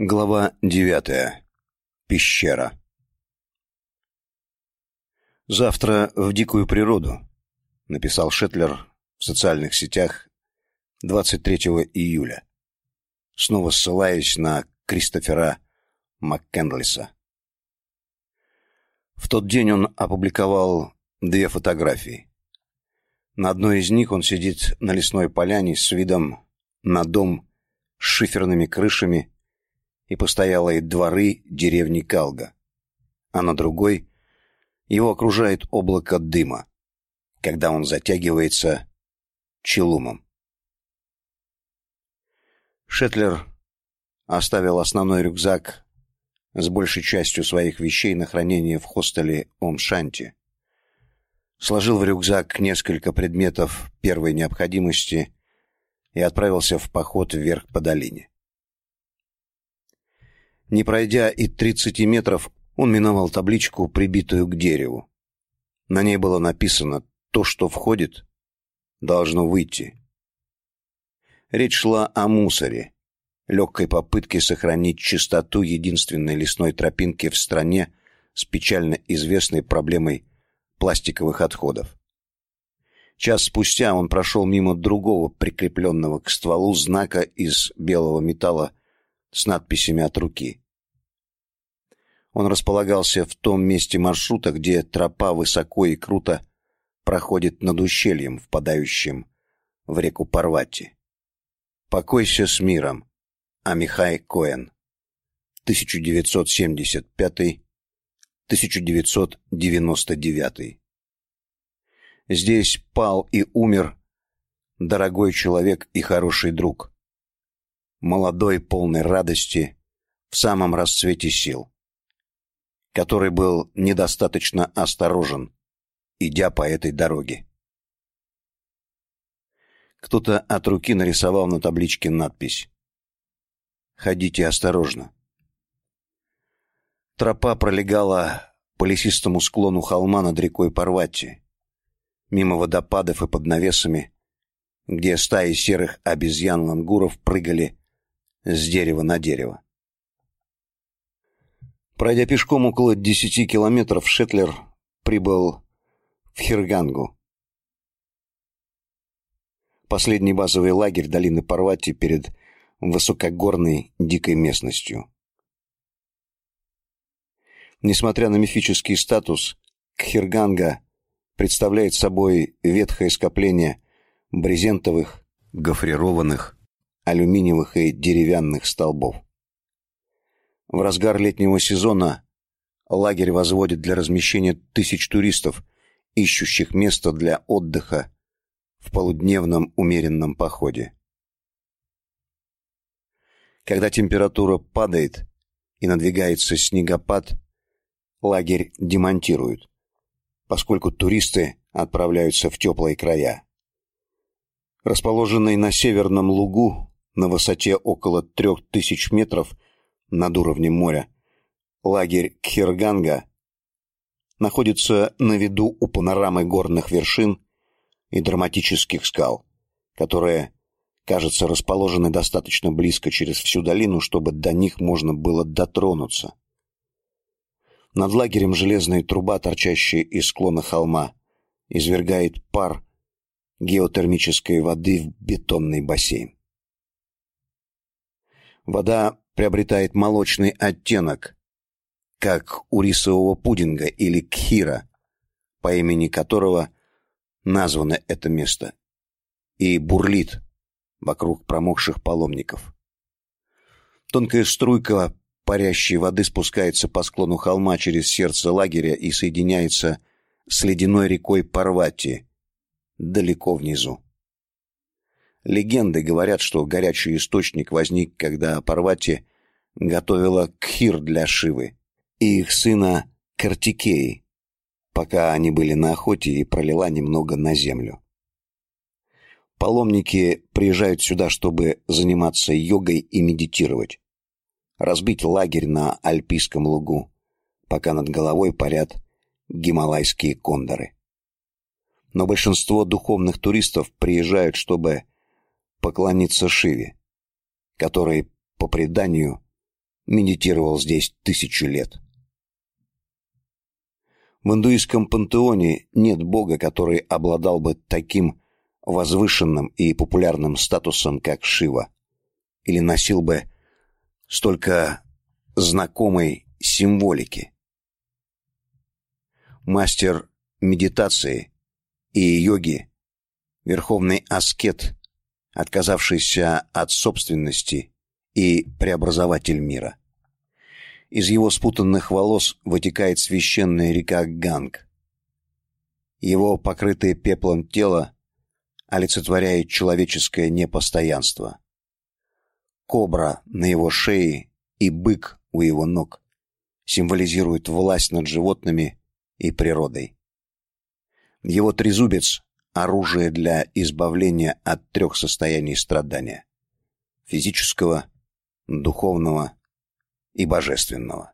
Глава девятая. Пещера. «Завтра в дикую природу», — написал Шетлер в социальных сетях 23 июля, снова ссылаясь на Кристофера МакКендлиса. В тот день он опубликовал две фотографии. На одной из них он сидит на лесной поляне с видом на дом с шиферными крышами и постоялые дворы деревни Калга, а на другой его окружает облако дыма, когда он затягивается челумом. Шетлер оставил основной рюкзак с большей частью своих вещей на хранение в хостеле Омшанти. Сложил в рюкзак несколько предметов первой необходимости и отправился в поход вверх по долине. Не пройдя и тридцати метров, он миновал табличку, прибитую к дереву. На ней было написано «То, что входит, должно выйти». Речь шла о мусоре, легкой попытке сохранить чистоту единственной лесной тропинки в стране с печально известной проблемой пластиковых отходов. Час спустя он прошел мимо другого прикрепленного к стволу знака из белого металла с надписями от руки. Он располагался в том месте маршрута, где тропа высоко и круто проходит над ущельем, впадающим в реку Парвати. Покойся с миром. Амихай Коэн. 1975-1999. Здесь пал и умер дорогой человек и хороший друг молодой, полный радости, в самом расцвете сил, который был недостаточно осторожен, идя по этой дороге. Кто-то от руки нарисовал на табличке надпись «Ходите осторожно». Тропа пролегала по лесистому склону холма над рекой Парвати, мимо водопадов и под навесами, где стаи серых обезьян-лангуров прыгали с дерева на дерево. Пройдя пешком около десяти километров, Шетлер прибыл в Хиргангу. Последний базовый лагерь долины Парвати перед высокогорной дикой местностью. Несмотря на мифический статус, Кхирганга представляет собой ветхое скопление брезентовых, гофрированных алюминиевых и деревянных столбов. В разгар летнего сезона лагерь возводит для размещения тысяч туристов, ищущих место для отдыха в полудневном умеренном походе. Когда температура падает и надвигается снегопад, лагерь демонтируют, поскольку туристы отправляются в теплые края. Расположенный на северном лугу на высоте около трех тысяч метров над уровнем моря. Лагерь Кхирганга находится на виду у панорамы горных вершин и драматических скал, которые, кажется, расположены достаточно близко через всю долину, чтобы до них можно было дотронуться. Над лагерем железная труба, торчащая из склона холма, извергает пар геотермической воды в бетонный бассейн. Вода приобретает молочный оттенок, как у рисового пудинга или кхира, по имени которого названо это место, и бурлит вокруг промокших паломников. Тонкая струйка парящей воды спускается по склону холма через сердце лагеря и соединяется с ледяной рекой Парвати далеко внизу. Легенды говорят, что горячий источник возник, когда Парвати готовила кхир для Шивы и их сына Картикеи, пока они были на охоте и пролила немного на землю. Паломники приезжают сюда, чтобы заниматься йогой и медитировать, разбить лагерь на Альпийском лугу, пока над головой парят гималайские кондоры. Но большинство духовных туристов приезжают, чтобы поклониться Шиве, который, по преданию, медитировал здесь тысячу лет. В индуистском пантеоне нет бога, который обладал бы таким возвышенным и популярным статусом, как Шива, или носил бы столько знакомой символики. Мастер медитации и йоги, верховный аскет, отказавшийся от собственности и преобразователь мира. Из его спутанных волос вытекает священная река Ганг. Его покрытое пеплом тело олицетворяет человеческое непостоянство. Кобра на его шее и бык у его ног символизируют власть над животными и природой. Его трезубец – оружие для избавления от трех состояний страдания – физического, духовного и божественного.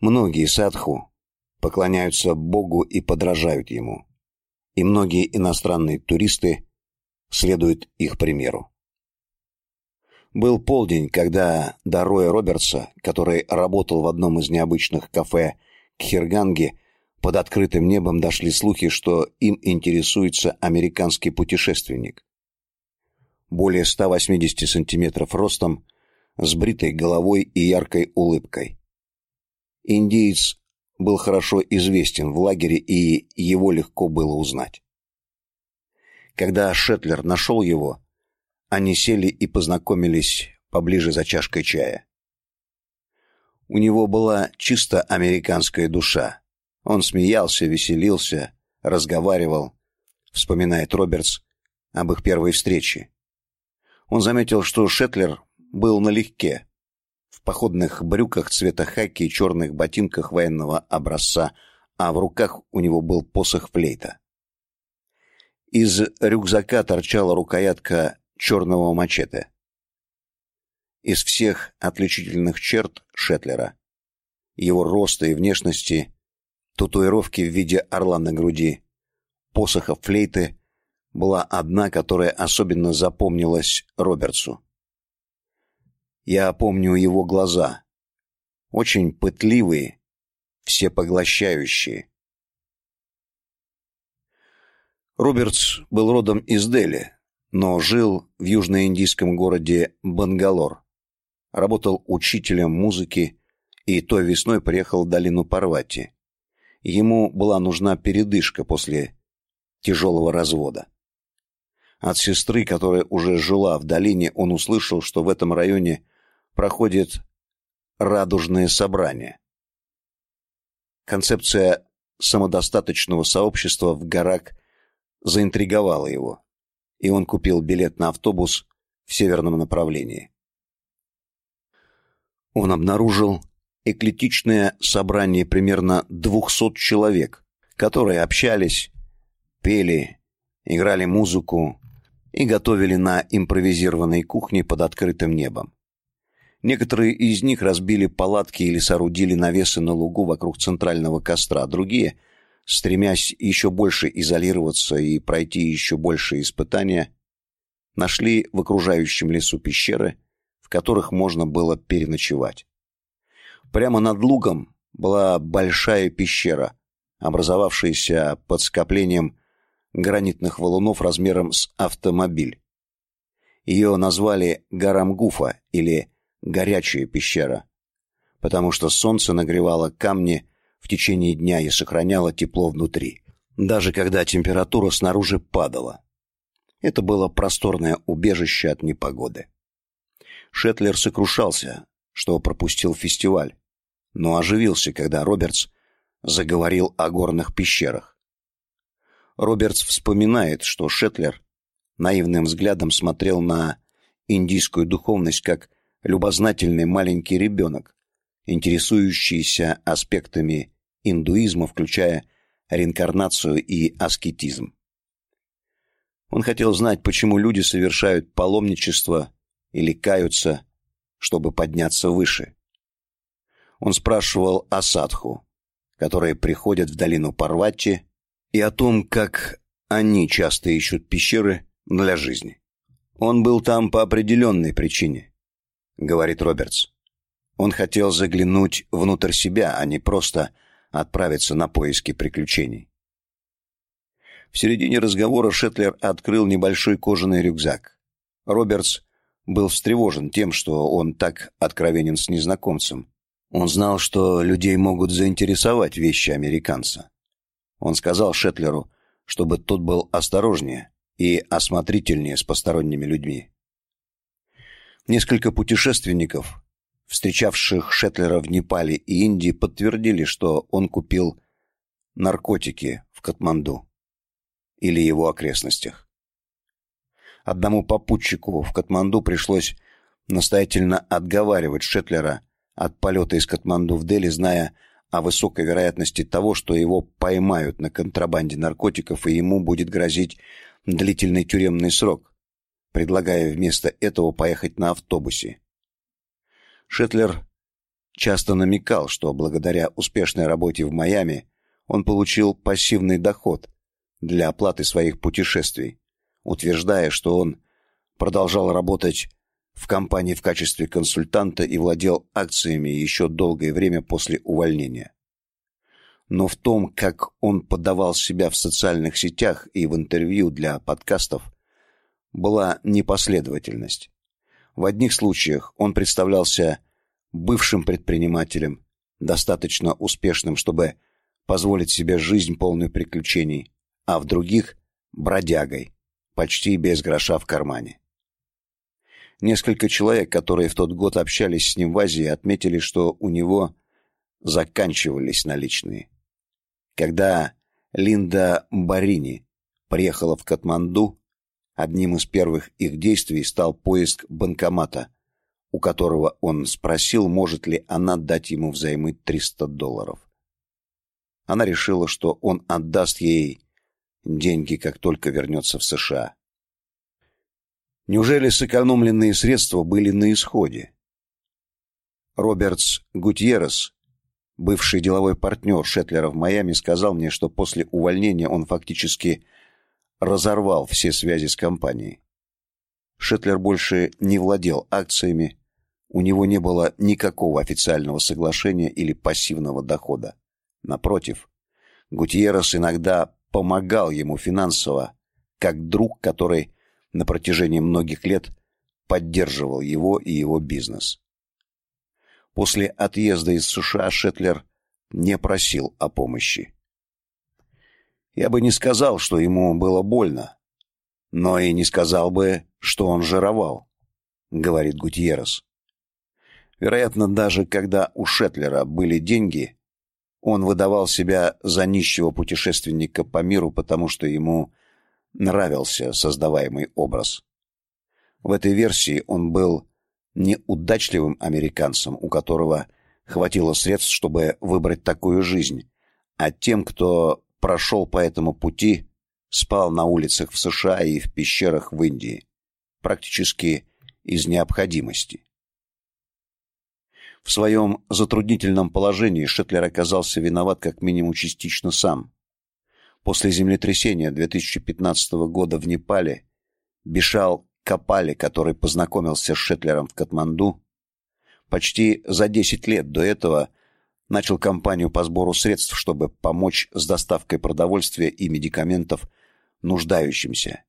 Многие садху поклоняются Богу и подражают Ему, и многие иностранные туристы следуют их примеру. Был полдень, когда до Роя Робертса, который работал в одном из необычных кафе Кхирганги, под открытым небом дошли слухи, что им интересуется американский путешественник. Более 180 сантиметров ростом – с бритой головой и яркой улыбкой. Индиец был хорошо известен в лагере, и его легко было узнать. Когда Шетлер нашел его, они сели и познакомились поближе за чашкой чая. У него была чисто американская душа. Он смеялся, веселился, разговаривал, вспоминает Робертс об их первой встрече. Он заметил, что Шетлер был налегке, в походных брюках цвета хаки и черных ботинках военного образца, а в руках у него был посох флейта. Из рюкзака торчала рукоятка черного мачете. Из всех отличительных черт Шетлера, его роста и внешности, татуировки в виде орла на груди, посоха флейты, была одна, которая особенно запомнилась Робертсу. Я помню его глаза. Очень пытливые, всепоглощающие. Робертс был родом из Дели, но жил в южноиндийском городе Бангалор. Работал учителем музыки и той весной приехал в долину Парвати. Ему была нужна передышка после тяжелого развода. От сестры, которая уже жила в долине, он услышал, что в этом районе проходит радужное собрание. Концепция самодостаточного сообщества в горах заинтриговала его, и он купил билет на автобус в северном направлении. Он обнаружил эклетичное собрание примерно 200 человек, которые общались, пели, играли музыку и готовили на импровизированной кухне под открытым небом. Некоторые из них разбили палатки или соорудили навесы на лугу вокруг центрального костра, другие, стремясь еще больше изолироваться и пройти еще больше испытания, нашли в окружающем лесу пещеры, в которых можно было переночевать. Прямо над лугом была большая пещера, образовавшаяся под скоплением гранитных валунов размером с автомобиль. Ее назвали Гарамгуфа или горячая пещера, потому что солнце нагревало камни в течение дня и сохраняло тепло внутри, даже когда температура снаружи падала. Это было просторное убежище от непогоды. Шетлер сокрушался, что пропустил фестиваль, но оживился, когда Робертс заговорил о горных пещерах. Робертс вспоминает, что Шетлер наивным взглядом смотрел на индийскую духовность как любознательный маленький ребенок, интересующийся аспектами индуизма, включая реинкарнацию и аскетизм. Он хотел знать, почему люди совершают паломничество или каются, чтобы подняться выше. Он спрашивал о садху, которые приходят в долину Парвати, и о том, как они часто ищут пещеры для жизни. Он был там по определенной причине говорит Робертс. Он хотел заглянуть внутрь себя, а не просто отправиться на поиски приключений. В середине разговора Шетлер открыл небольшой кожаный рюкзак. Робертс был встревожен тем, что он так откровенен с незнакомцем. Он знал, что людей могут заинтересовать вещи американца. Он сказал Шетлеру, чтобы тот был осторожнее и осмотрительнее с посторонними людьми. Несколько путешественников, встречавших Шетлера в Непале и Индии, подтвердили, что он купил наркотики в Катманду или его окрестностях. Одному попутчику в Катманду пришлось настоятельно отговаривать Шетлера от полета из Катманду в Дели, зная о высокой вероятности того, что его поймают на контрабанде наркотиков и ему будет грозить длительный тюремный срок, предлагая вместо этого поехать на автобусе. Шетлер часто намекал, что благодаря успешной работе в Майами он получил пассивный доход для оплаты своих путешествий, утверждая, что он продолжал работать в компании в качестве консультанта и владел акциями еще долгое время после увольнения. Но в том, как он подавал себя в социальных сетях и в интервью для подкастов, была непоследовательность. В одних случаях он представлялся бывшим предпринимателем, достаточно успешным, чтобы позволить себе жизнь полную приключений, а в других бродягой, почти без гроша в кармане. Несколько человек, которые в тот год общались с ним в Азии, отметили, что у него заканчивались наличные. Когда Линда Барини приехала в Катманду, одним из первых их действий стал поиск банкомата, у которого он спросил, может ли она дать ему взаймы 300 долларов. Она решила, что он отдаст ей деньги, как только вернется в США. Неужели сэкономленные средства были на исходе? Робертс Гутьеррес, бывший деловой партнер Шетлера в Майами, сказал мне, что после увольнения он фактически разорвал все связи с компанией. Шетлер больше не владел акциями, у него не было никакого официального соглашения или пассивного дохода. Напротив, Гутьеррес иногда помогал ему финансово, как друг, который на протяжении многих лет поддерживал его и его бизнес. После отъезда из США Шетлер не просил о помощи. Я бы не сказал, что ему было больно, но и не сказал бы, что он жировал, говорит Гутьеррес. Вероятно, даже когда у Шетлера были деньги, он выдавал себя за нищего путешественника по миру, потому что ему нравился создаваемый образ. В этой версии он был неудачливым американцем, у которого хватило средств, чтобы выбрать такую жизнь, а тем, кто прошел по этому пути, спал на улицах в США и в пещерах в Индии, практически из необходимости. В своем затруднительном положении Шетлер оказался виноват как минимум частично сам. После землетрясения 2015 года в Непале Бишал Капали, который познакомился с Шетлером в Катманду, почти за 10 лет до этого начал кампанию по сбору средств, чтобы помочь с доставкой продовольствия и медикаментов нуждающимся,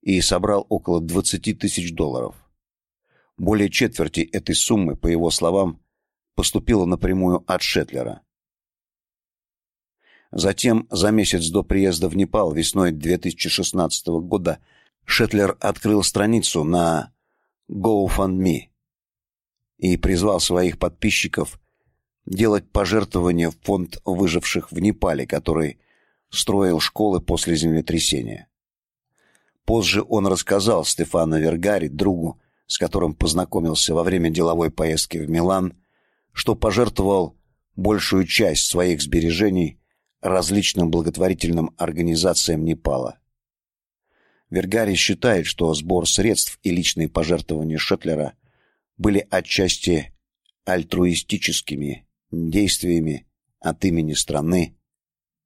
и собрал около 20 тысяч долларов. Более четверти этой суммы, по его словам, поступило напрямую от Шетлера. Затем, за месяц до приезда в Непал весной 2016 года, Шетлер открыл страницу на GoFundMe и призвал своих подписчиков делать пожертвования в фонд выживших в Непале, который строил школы после землетрясения. Позже он рассказал Стефано Вергари, другу, с которым познакомился во время деловой поездки в Милан, что пожертвовал большую часть своих сбережений различным благотворительным организациям Непала. Вергари считает, что сбор средств и личные пожертвования Шетлера были отчасти альтруистическими действиями от имени страны,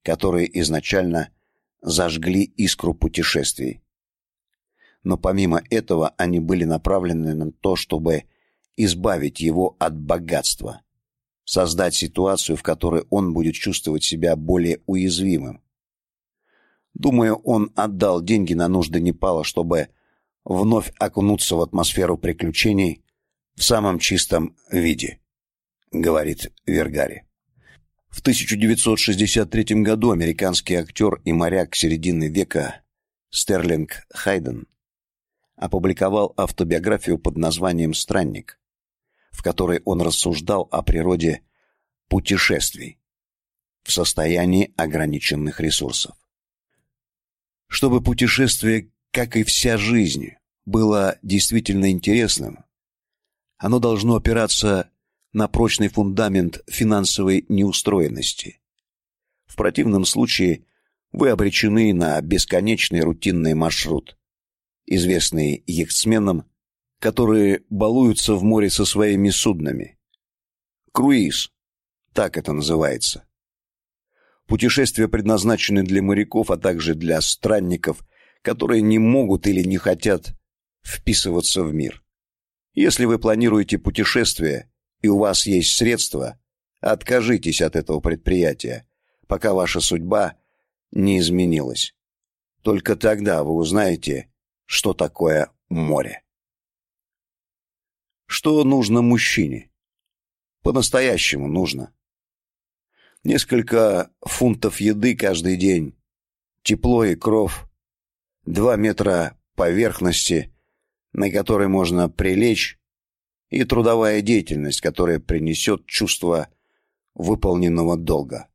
которые изначально зажгли искру путешествий. Но помимо этого они были направлены на то, чтобы избавить его от богатства, создать ситуацию, в которой он будет чувствовать себя более уязвимым. Думаю, он отдал деньги на нужды Непала, чтобы вновь окунуться в атмосферу приключений в самом чистом виде, говорит Вергари. В 1963 году американский актер и моряк середины века Стерлинг Хайден опубликовал автобиографию под названием Странник, в которой он рассуждал о природе путешествий в состоянии ограниченных ресурсов. Чтобы путешествие, как и вся жизнь, было действительно интересным, оно должно опираться на прочный фундамент финансовой неустроенности. В противном случае вы обречены на бесконечный рутинный маршрут, известный яхтсменам, которые балуются в море со своими суднами. Круиз, так это называется. Путешествия предназначены для моряков, а также для странников, которые не могут или не хотят вписываться в мир. Если вы планируете путешествие и у вас есть средства, откажитесь от этого предприятия, пока ваша судьба не изменилась. Только тогда вы узнаете, что такое море. Что нужно мужчине? По-настоящему нужно. Несколько фунтов еды каждый день, тепло и кров, два метра поверхности, на которой можно прилечь, и трудовая деятельность, которая принесет чувство выполненного долга.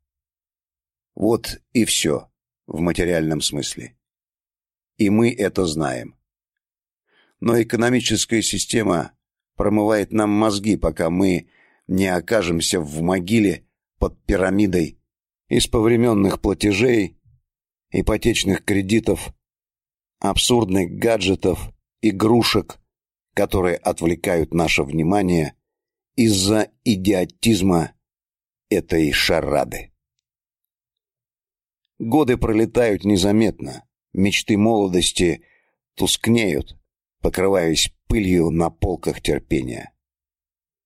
Вот и все в материальном смысле. И мы это знаем. Но экономическая система промывает нам мозги, пока мы не окажемся в могиле под пирамидой из повременных платежей, ипотечных кредитов, абсурдных гаджетов, игрушек, которые отвлекают наше внимание из-за идиотизма этой шарады. Годы пролетают незаметно, мечты молодости тускнеют, покрываясь пылью на полках терпения.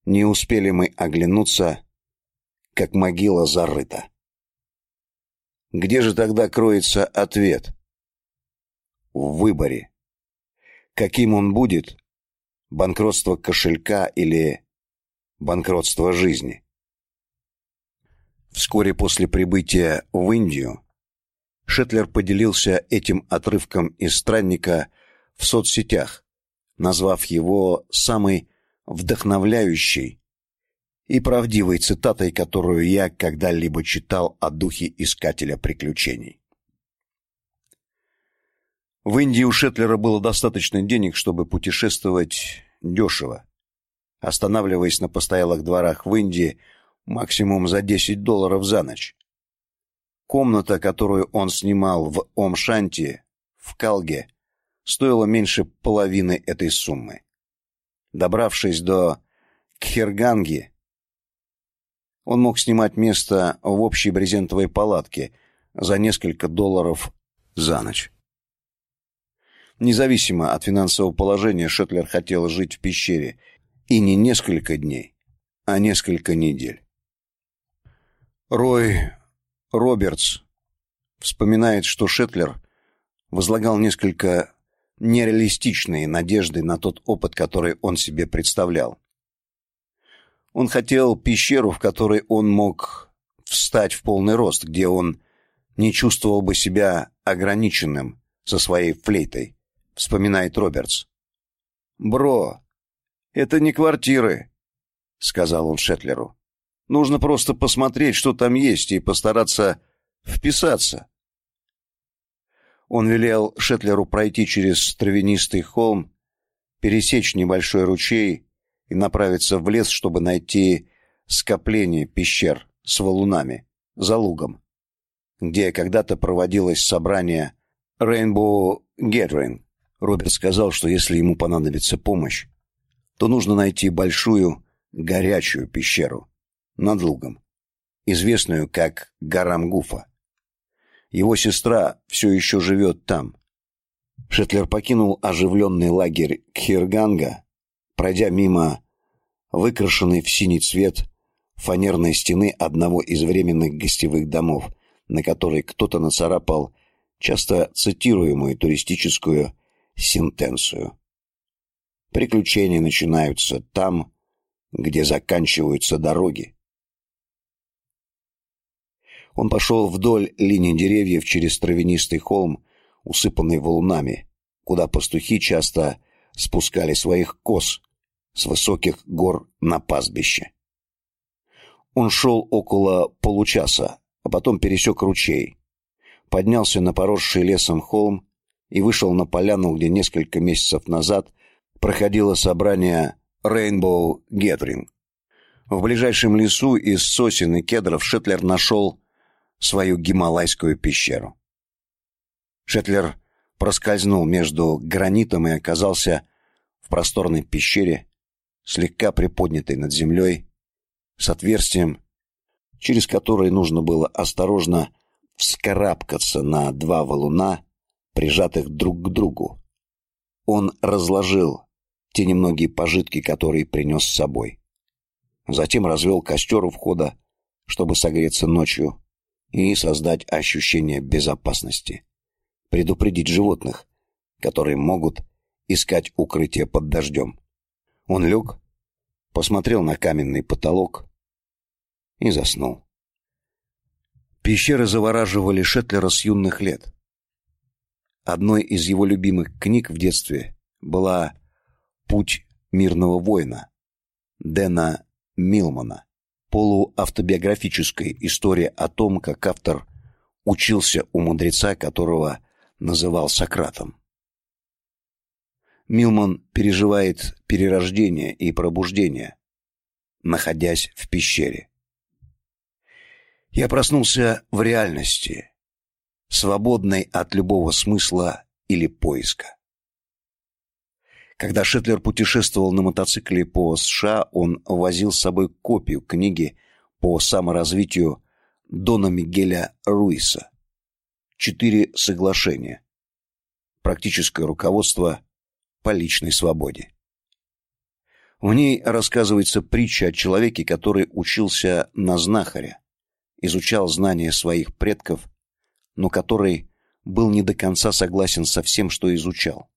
Не успели мы оглянуться, как могила зарыта. Где же тогда кроется ответ? В выборе. Каким он будет? Банкротство кошелька или банкротство жизни? Вскоре после прибытия в Индию Шетлер поделился этим отрывком из странника в соцсетях, назвав его самой вдохновляющей и правдивой цитатой, которую я когда-либо читал о духе искателя приключений. В Индии у Шетлера было достаточно денег, чтобы путешествовать дешево, останавливаясь на постоялых дворах в Индии максимум за 10 долларов за ночь. Комната, которую он снимал в Омшанти, в Калге, стоила меньше половины этой суммы. Добравшись до Кхерганги, он мог снимать место в общей брезентовой палатке за несколько долларов за ночь. Независимо от финансового положения, Шетлер хотел жить в пещере и не несколько дней, а несколько недель. Рой Робертс вспоминает, что Шетлер возлагал несколько нереалистичные надежды на тот опыт, который он себе представлял. Он хотел пещеру, в которой он мог встать в полный рост, где он не чувствовал бы себя ограниченным со своей флейтой, вспоминает Робертс. Бро, это не квартиры, сказал он Шетлеру. Нужно просто посмотреть, что там есть и постараться вписаться. Он велел Шетлеру пройти через травянистый холм, пересечь небольшой ручей и направиться в лес, чтобы найти скопление пещер с валунами за лугом, где когда-то проводилось собрание Rainbow Gathering. Роберт сказал, что если ему понадобится помощь, то нужно найти большую горячую пещеру над лугом, известную как Гарамгуфа. Его сестра все еще живет там. Шетлер покинул оживленный лагерь Кхирганга Пройдя мимо выкрашенный в синий цвет фанерной стены одного из временных гостевых домов, на которой кто-то нацарапал часто цитируемую туристическую сентенцию. Приключения начинаются там, где заканчиваются дороги. Он пошел вдоль линии деревьев через травянистый холм, усыпанный валунами, куда пастухи часто спускали своих коз с высоких гор на пастбище. Он шел около получаса, а потом пересек ручей, поднялся на поросший лесом холм и вышел на поляну, где несколько месяцев назад проходило собрание Rainbow Gathering. В ближайшем лесу из сосен и кедров Шетлер нашел свою гималайскую пещеру. Шетлер проскользнул между гранитом и оказался в просторной пещере, слегка приподнятой над землей, с отверстием, через которое нужно было осторожно вскарабкаться на два валуна, прижатых друг к другу. Он разложил те немногие пожитки, которые принес с собой. Затем развел костер у входа, чтобы согреться ночью и создать ощущение безопасности. Предупредить животных, которые могут искать укрытие под дождем. Он лег, посмотрел на каменный потолок и заснул. Пещеры завораживали Шетлера с юных лет. Одной из его любимых книг в детстве была «Путь мирного воина» Дэна Милмана, полуавтобиографическая история о том, как автор учился у мудреца, которого называл Сократом. Милман переживает перерождение и пробуждение, находясь в пещере. Я проснулся в реальности, свободной от любого смысла или поиска. Когда Шетлер путешествовал на мотоцикле по США, он возил с собой копию книги по саморазвитию Дона Мигеля Руиса «Четыре соглашения. Практическое руководство по личной свободе». В ней рассказывается притча о человеке, который учился на знахаря, изучал знания своих предков, но который был не до конца согласен со всем, что изучал.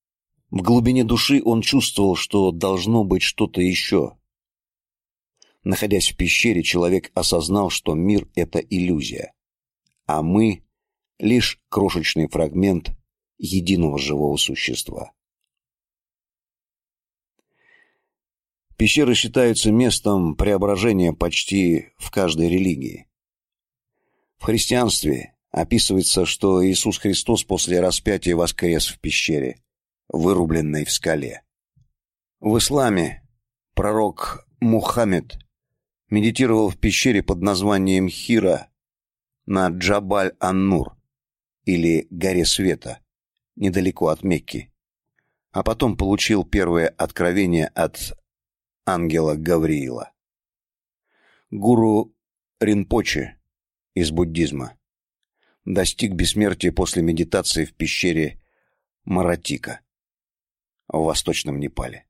В глубине души он чувствовал, что должно быть что-то еще. Находясь в пещере, человек осознал, что мир — это иллюзия, а мы — лишь крошечный фрагмент единого живого существа. Пещеры считаются местом преображения почти в каждой религии. В христианстве описывается, что Иисус Христос после распятия воскрес в пещере, вырубленной в скале. В исламе пророк Мухаммед медитировал в пещере под названием Хира на Джабаль-ан-Нур или Горе Света, недалеко от Мекки, а потом получил первое откровение от ангела Гавриила. Гуру Ринпоче из буддизма. Достиг бессмертия после медитации в пещере Маратика в Восточном Непале.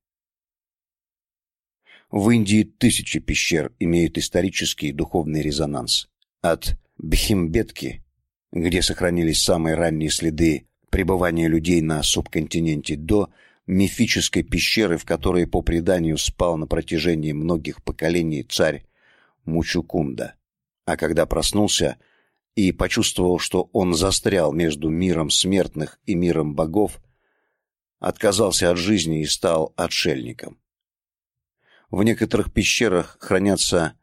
В Индии тысячи пещер имеют исторический и духовный резонанс. От Бхимбетки, где сохранились самые ранние следы пребывания людей на субконтиненте, до мифической пещеры, в которой по преданию спал на протяжении многих поколений царь Мучукунда а когда проснулся и почувствовал, что он застрял между миром смертных и миром богов, отказался от жизни и стал отшельником. В некоторых пещерах хранятся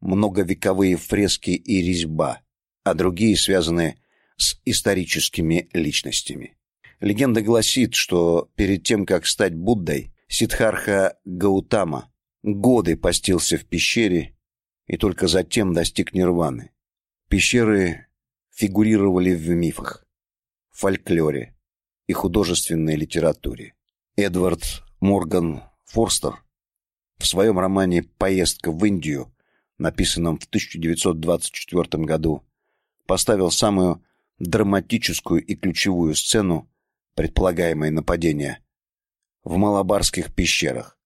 многовековые фрески и резьба, а другие связаны с историческими личностями. Легенда гласит, что перед тем, как стать Буддой, Сиддхарха Гаутама годы постился в пещере и только затем достиг нирваны. Пещеры фигурировали в мифах, фольклоре и художественной литературе. Эдвард Морган Форстер в своем романе «Поездка в Индию», написанном в 1924 году, поставил самую драматическую и ключевую сцену предполагаемое нападение в Малабарских пещерах.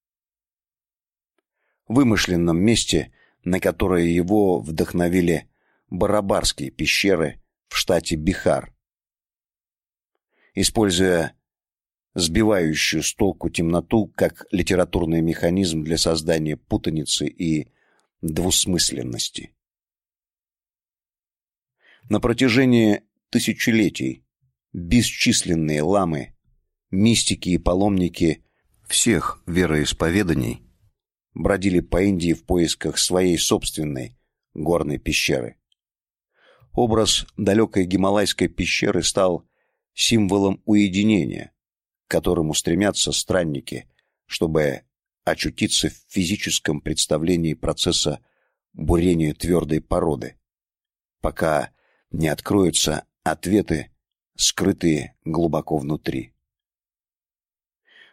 вымышленном месте, на которое его вдохновили Барабарские пещеры в штате Бихар. Используя сбивающую с толку темноту как литературный механизм для создания путаницы и двусмысленности. На протяжении тысячелетий бесчисленные ламы, мистики и паломники всех вероисповеданий бродили по Индии в поисках своей собственной горной пещеры. Образ далекой гималайской пещеры стал символом уединения, к которому стремятся странники, чтобы очутиться в физическом представлении процесса бурения твердой породы, пока не откроются ответы, скрытые глубоко внутри.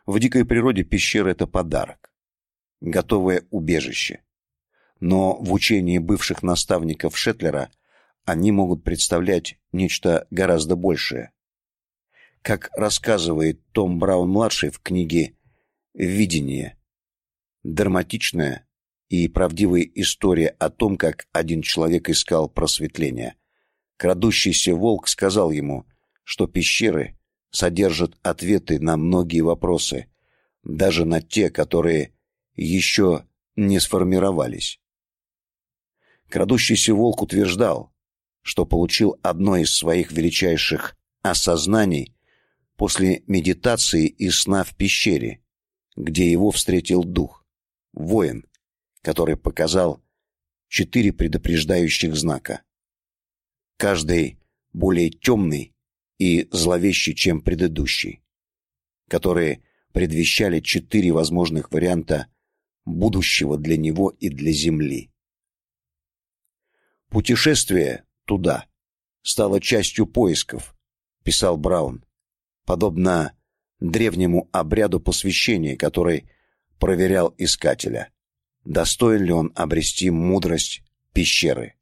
В дикой природе пещера – это подарок, готовое убежище. Но в учении бывших наставников Шетлера они могут представлять нечто гораздо большее. Как рассказывает Том Браун-младший в книге «Видение», драматичная и правдивая история о том, как один человек искал просветления. Крадущийся волк сказал ему, что пещеры содержат ответы на многие вопросы, даже на те, которые еще не сформировались. Крадущийся волк утверждал, что получил одно из своих величайших осознаний после медитации и сна в пещере, где его встретил дух, воин, который показал четыре предупреждающих знака. Каждый более темный и зловещий, чем предыдущий, которые предвещали четыре возможных варианта будущего для него и для Земли. Путешествие туда стало частью поисков, писал Браун, подобно древнему обряду посвящения, который проверял искателя, достоин ли он обрести мудрость пещеры.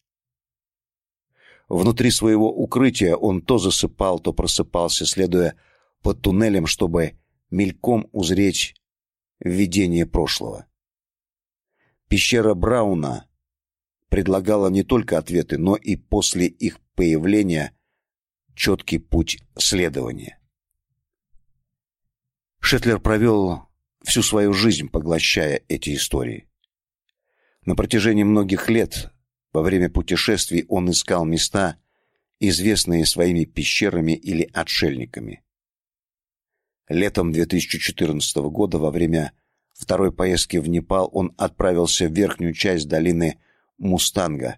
Внутри своего укрытия он то засыпал, то просыпался, следуя по туннелям, чтобы мельком узреть видение прошлого. Пещера Брауна предлагала не только ответы, но и после их появления четкий путь следования. Шетлер провел всю свою жизнь, поглощая эти истории. На протяжении многих лет во время путешествий он искал места, известные своими пещерами или отшельниками. Летом 2014 года во время второй поездки в Непал он отправился в верхнюю часть долины Мустанга,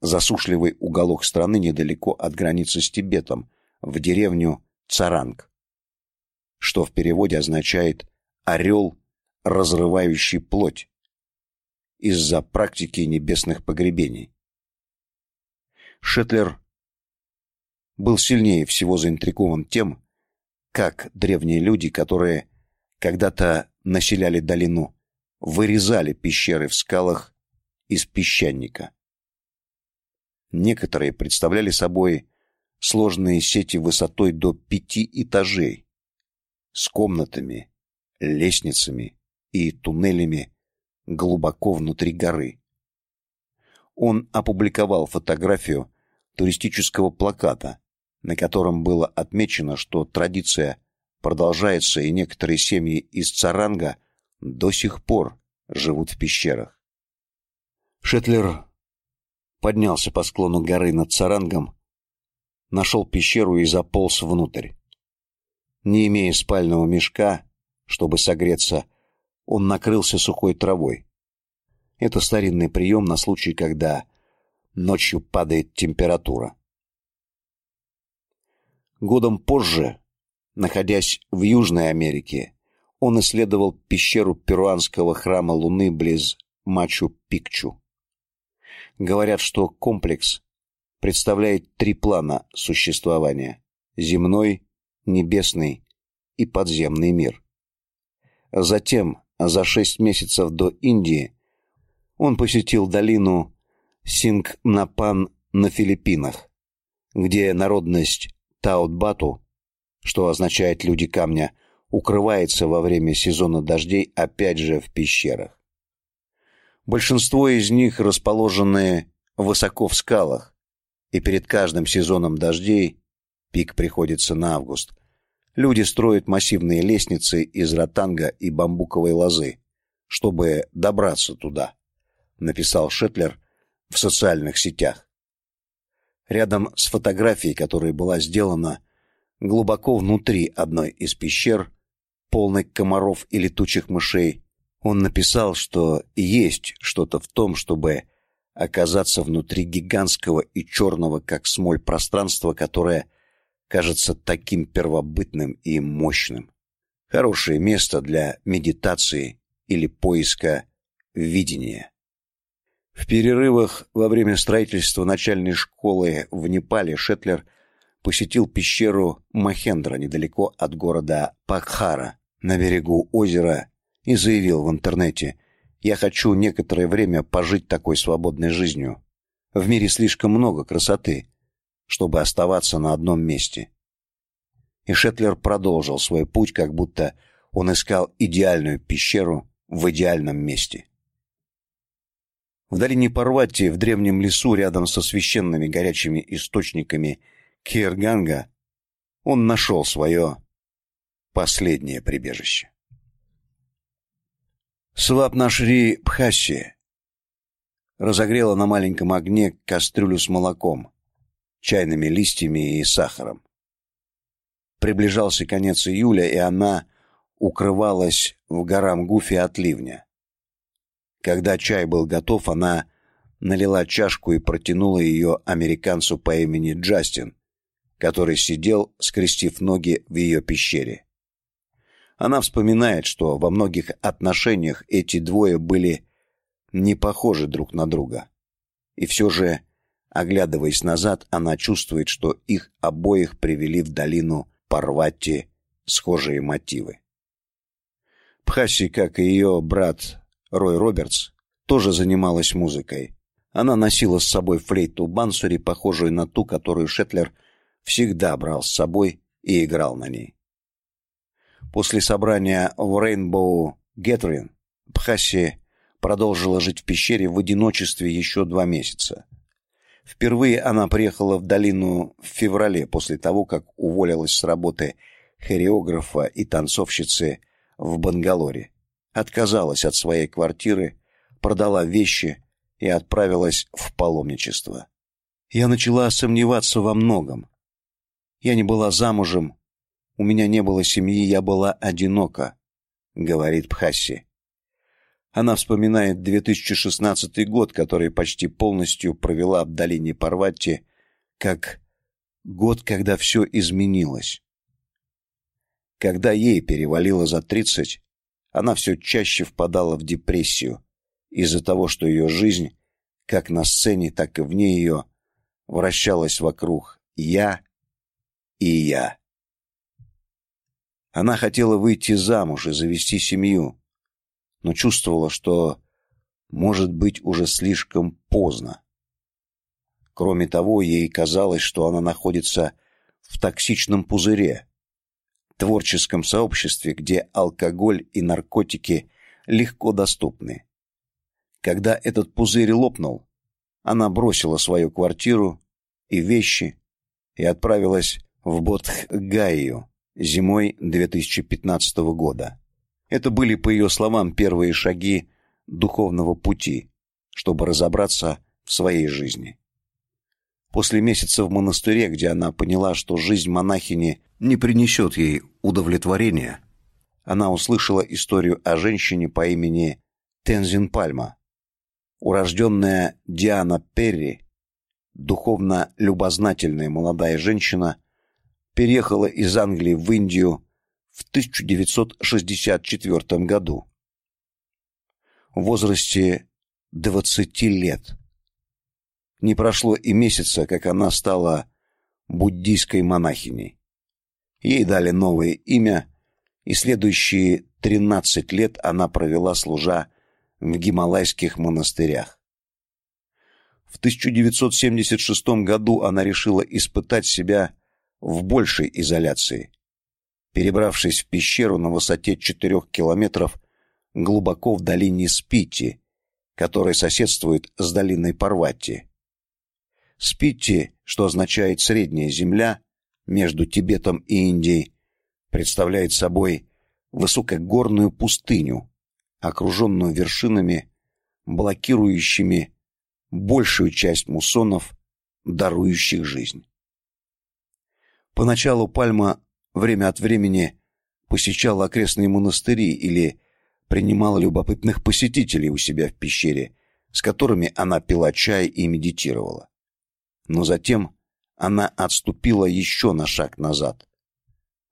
засушливый уголок страны недалеко от границы с Тибетом, в деревню Царанг, что в переводе означает «орел, разрывающий плоть» из-за практики небесных погребений. Шетлер был сильнее всего заинтригован тем, как древние люди, которые когда-то населяли долину, вырезали пещеры в скалах из песчаника. Некоторые представляли собой сложные сети высотой до пяти этажей с комнатами, лестницами и туннелями глубоко внутри горы. Он опубликовал фотографию туристического плаката, на котором было отмечено, что традиция продолжается и некоторые семьи из Царанга до сих пор живут в пещерах. Шетлер поднялся по склону горы над Царангом, нашел пещеру и заполз внутрь. Не имея спального мешка, чтобы согреться, он накрылся сухой травой. Это старинный прием на случай, когда ночью падает температура. Годом позже, находясь в Южной Америке, он исследовал пещеру перуанского храма Луны близ Мачу-Пикчу. Говорят, что комплекс представляет три плана существования – земной, небесный и подземный мир. Затем за шесть месяцев до Индии он посетил долину Сингнапан на Филиппинах, где народность Таутбату, что означает «люди камня», укрывается во время сезона дождей опять же в пещерах. Большинство из них расположены высоко в скалах, и перед каждым сезоном дождей, пик приходится на август, люди строят массивные лестницы из ротанга и бамбуковой лозы, чтобы добраться туда, написал Шетлер в социальных сетях. Рядом с фотографией, которая была сделана глубоко внутри одной из пещер, полной комаров и летучих мышей, он написал, что есть что-то в том, чтобы оказаться внутри гигантского и черного, как смоль, пространства, которое кажется таким первобытным и мощным. Хорошее место для медитации или поиска видения. В перерывах во время строительства начальной школы в Непале Шетлер посетил пещеру Махендра недалеко от города Пакхара на берегу озера и заявил в интернете: "Я хочу некоторое время пожить такой свободной жизнью. В мире слишком много красоты, чтобы оставаться на одном месте". И Шетлер продолжил свой путь, как будто он искал идеальную пещеру в идеальном месте. В долине Парвати, в древнем лесу рядом со священными горячими источниками Кирганга, он нашел свое последнее прибежище. Свапнашри Пхасси разогрела на маленьком огне кастрюлю с молоком, чайными листьями и сахаром. Приближался конец июля, и она укрывалась в горам Гуфи от ливня. Когда чай был готов, она налила чашку и протянула ее американцу по имени Джастин, который сидел, скрестив ноги в ее пещере. Она вспоминает, что во многих отношениях эти двое были не похожи друг на друга. И все же, оглядываясь назад, она чувствует, что их обоих привели в долину Парвати схожие мотивы. Пхаси, как и ее брат Рой Робертс тоже занималась музыкой. Она носила с собой флейту Бансури, похожую на ту, которую Шетлер всегда брал с собой и играл на ней. После собрания в Рейнбоу Гетрин Пхаси продолжила жить в пещере в одиночестве еще два месяца. Впервые она приехала в долину в феврале после того, как уволилась с работы хореографа и танцовщицы в Бангалоре отказалась от своей квартиры, продала вещи и отправилась в паломничество. Я начала сомневаться во многом. Я не была замужем, у меня не было семьи, я была одинока, говорит Пхасси. Она вспоминает 2016 год, который почти полностью провела в долине Парвати, как год, когда все изменилось. Когда ей перевалило за тридцать, она все чаще впадала в депрессию из-за того, что ее жизнь, как на сцене, так и вне ее, вращалась вокруг я и я. Она хотела выйти замуж и завести семью, но чувствовала, что может быть уже слишком поздно. Кроме того, ей казалось, что она находится в токсичном пузыре, творческом сообществе, где алкоголь и наркотики легко доступны. Когда этот пузырь лопнул, она бросила свою квартиру и вещи и отправилась в Бодхгайю зимой 2015 года. Это были, по ее словам, первые шаги духовного пути, чтобы разобраться в своей жизни. После месяца в монастыре, где она поняла, что жизнь монахини не принесет ей удовлетворения, она услышала историю о женщине по имени Тензин Пальма. Урожденная Диана Перри, духовно любознательная молодая женщина, переехала из Англии в Индию в 1964 году. В возрасте 20 лет. Не прошло и месяца, как она стала буддийской монахиней. Ей дали новое имя, и следующие 13 лет она провела служа в гималайских монастырях. В 1976 году она решила испытать себя в большей изоляции. Перебравшись в пещеру на высоте 4 километров глубоко в долине Спити, которая соседствует с долиной Парватти. Спитти, что означает «средняя земля», между Тибетом и Индией, представляет собой высокогорную пустыню, окруженную вершинами, блокирующими большую часть муссонов, дарующих жизнь. Поначалу Пальма время от времени посещала окрестные монастыри или принимала любопытных посетителей у себя в пещере, с которыми она пила чай и медитировала. Но затем она отступила еще на шаг назад.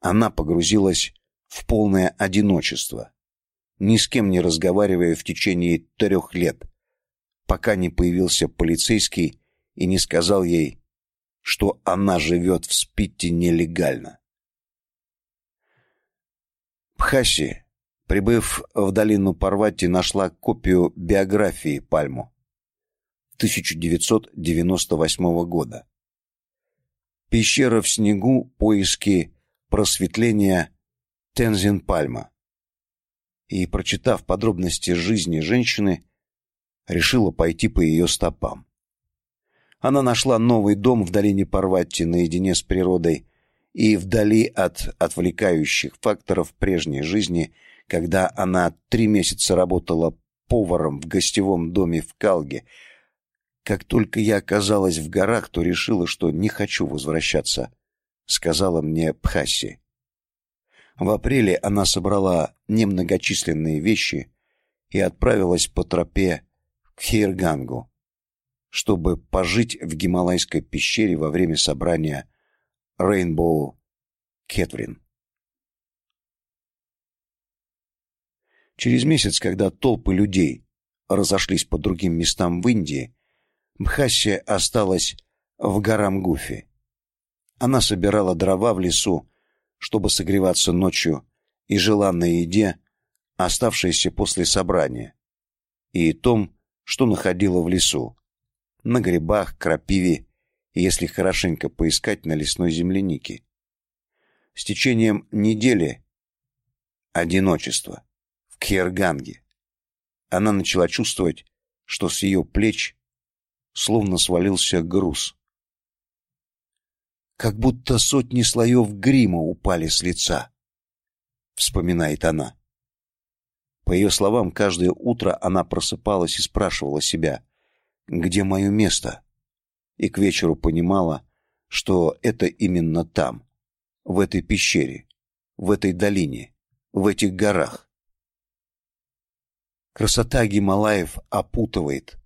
Она погрузилась в полное одиночество, ни с кем не разговаривая в течение трех лет, пока не появился полицейский и не сказал ей, что она живет в Спитте нелегально. Пхаси, прибыв в долину Парвати, нашла копию биографии Пальму 1998 года. Пещера в снегу, поиски просветления Тензин Пальма. И, прочитав подробности жизни женщины, решила пойти по ее стопам. Она нашла новый дом в долине Парватти наедине с природой и вдали от отвлекающих факторов прежней жизни, когда она три месяца работала поваром в гостевом доме в Калге, как только я оказалась в горах, то решила, что не хочу возвращаться, сказала мне Пхаси. В апреле она собрала немногочисленные вещи и отправилась по тропе к Хиргангу, чтобы пожить в гималайской пещере во время собрания Рейнбоу Кетврин. Через месяц, когда толпы людей разошлись по другим местам в Индии, Мхасси осталась в Гарамгуфе. Она собирала дрова в лесу, чтобы согреваться ночью, и жила на еде, оставшейся после собрания, и том, что находила в лесу, на грибах, крапиве если хорошенько поискать, на лесной землянике. С течением недели одиночества в Кхерганге она начала чувствовать, что с ее плеч словно свалился груз. Как будто сотни слоев грима упали с лица, вспоминает она. По ее словам, каждое утро она просыпалась и спрашивала себя, где мое место, и к вечеру понимала, что это именно там, в этой пещере, в этой долине, в этих горах. Красота Гималаев опутывает,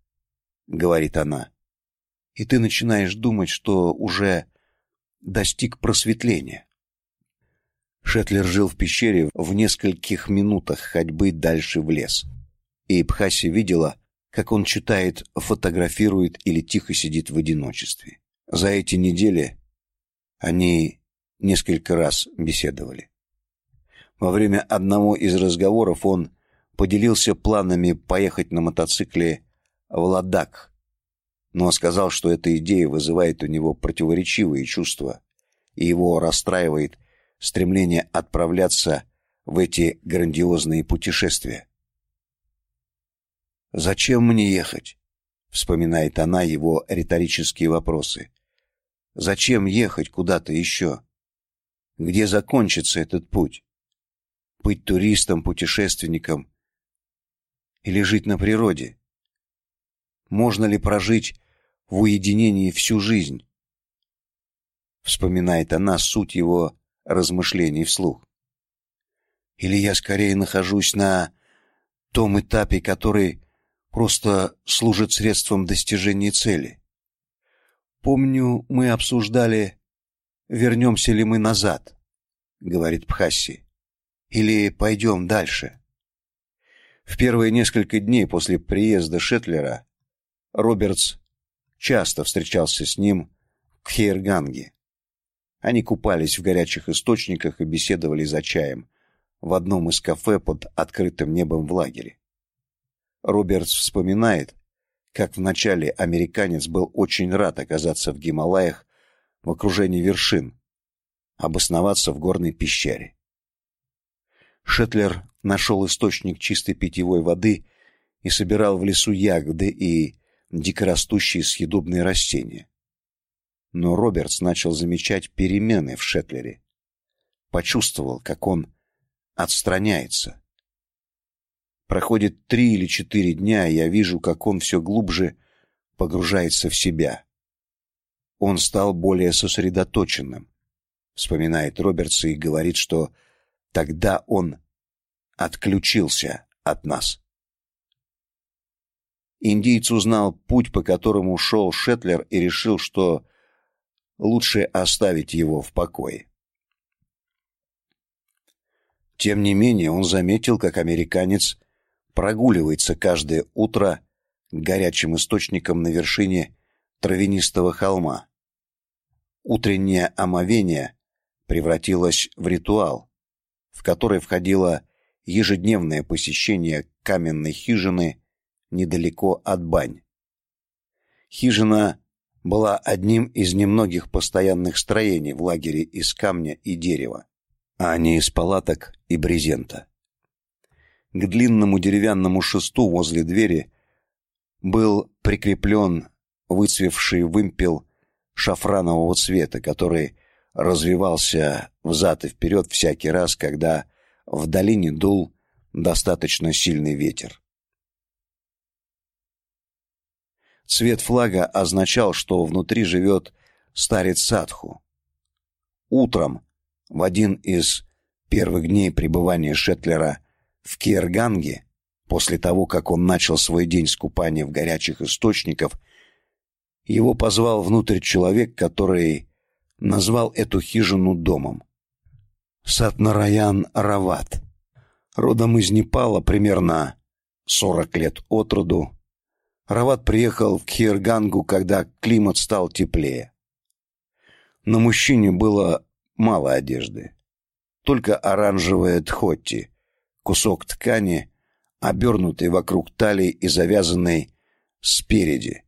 говорит она. И ты начинаешь думать, что уже достиг просветления. Шетлер жил в пещере в нескольких минутах ходьбы дальше в лес. И Бхаси видела, как он читает, фотографирует или тихо сидит в одиночестве. За эти недели они несколько раз беседовали. Во время одного из разговоров он поделился планами поехать на мотоцикле в Ладак, но сказал, что эта идея вызывает у него противоречивые чувства, и его расстраивает стремление отправляться в эти грандиозные путешествия. «Зачем мне ехать?» — вспоминает она его риторические вопросы. «Зачем ехать куда-то еще? Где закончится этот путь? Быть туристом, путешественником или жить на природе?» Можно ли прожить в уединении всю жизнь? Вспоминает она суть его размышлений вслух. Или я скорее нахожусь на том этапе, который просто служит средством достижения цели. Помню, мы обсуждали, вернемся ли мы назад, говорит Пхасси, или пойдем дальше. В первые несколько дней после приезда Шетлера Робертс часто встречался с ним в Хейрганге. Они купались в горячих источниках и беседовали за чаем в одном из кафе под открытым небом в лагере. Робертс вспоминает, как вначале американец был очень рад оказаться в Гималаях в окружении вершин, обосноваться в горной пещере. Шетлер нашел источник чистой питьевой воды и собирал в лесу ягоды и дикорастущие съедобные растения. Но Робертс начал замечать перемены в Шетлере. Почувствовал, как он отстраняется. Проходит три или четыре дня, и я вижу, как он все глубже погружается в себя. Он стал более сосредоточенным, вспоминает Робертс и говорит, что тогда он отключился от нас. Индиец узнал путь, по которому шел Шетлер, и решил, что лучше оставить его в покое. Тем не менее, он заметил, как американец прогуливается каждое утро горячим источникам на вершине травянистого холма. Утреннее омовение превратилось в ритуал, в который входило ежедневное посещение каменной хижины недалеко от бань. Хижина была одним из немногих постоянных строений в лагере из камня и дерева, а не из палаток и брезента. К длинному деревянному шесту возле двери был прикреплен выцвевший вымпел шафранового цвета, который развивался взад и вперед всякий раз, когда в долине дул достаточно сильный ветер. Цвет флага означал, что внутри живет старец Садху. Утром, в один из первых дней пребывания Шетлера в Кирганге, после того, как он начал свой день с купания в горячих источниках, его позвал внутрь человек, который назвал эту хижину домом. Сатнараян Рават, родом из Непала, примерно 40 лет от роду, Рават приехал в Кхиргангу, когда климат стал теплее. На мужчине было мало одежды. Только оранжевая тхотти, кусок ткани, обернутый вокруг талии и завязанный спереди.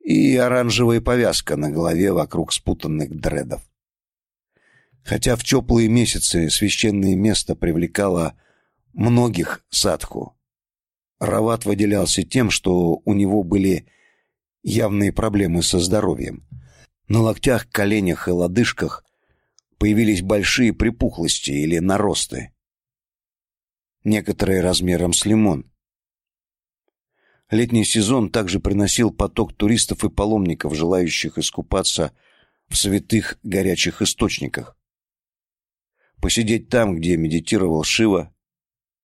И оранжевая повязка на голове вокруг спутанных дредов. Хотя в теплые месяцы священное место привлекало многих садху, Рават выделялся тем, что у него были явные проблемы со здоровьем. На локтях, коленях и лодыжках появились большие припухлости или наросты, некоторые размером с лимон. Летний сезон также приносил поток туристов и паломников, желающих искупаться в святых горячих источниках. Посидеть там, где медитировал Шива,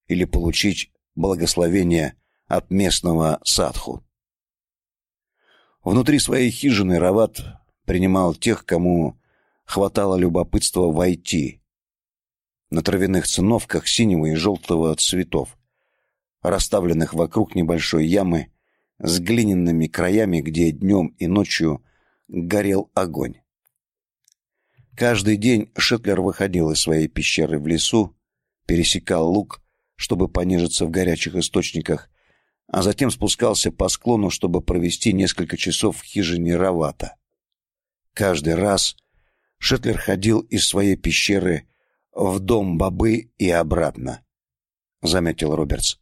или получить благословения от местного садху. Внутри своей хижины Рават принимал тех, кому хватало любопытства войти. На травяных циновках синего и желтого цветов, расставленных вокруг небольшой ямы с глиняными краями, где днем и ночью горел огонь. Каждый день Шетлер выходил из своей пещеры в лесу, пересекал луг чтобы понежиться в горячих источниках, а затем спускался по склону, чтобы провести несколько часов в хижине Равата. Каждый раз Шетлер ходил из своей пещеры в дом бабы и обратно, заметил Робертс.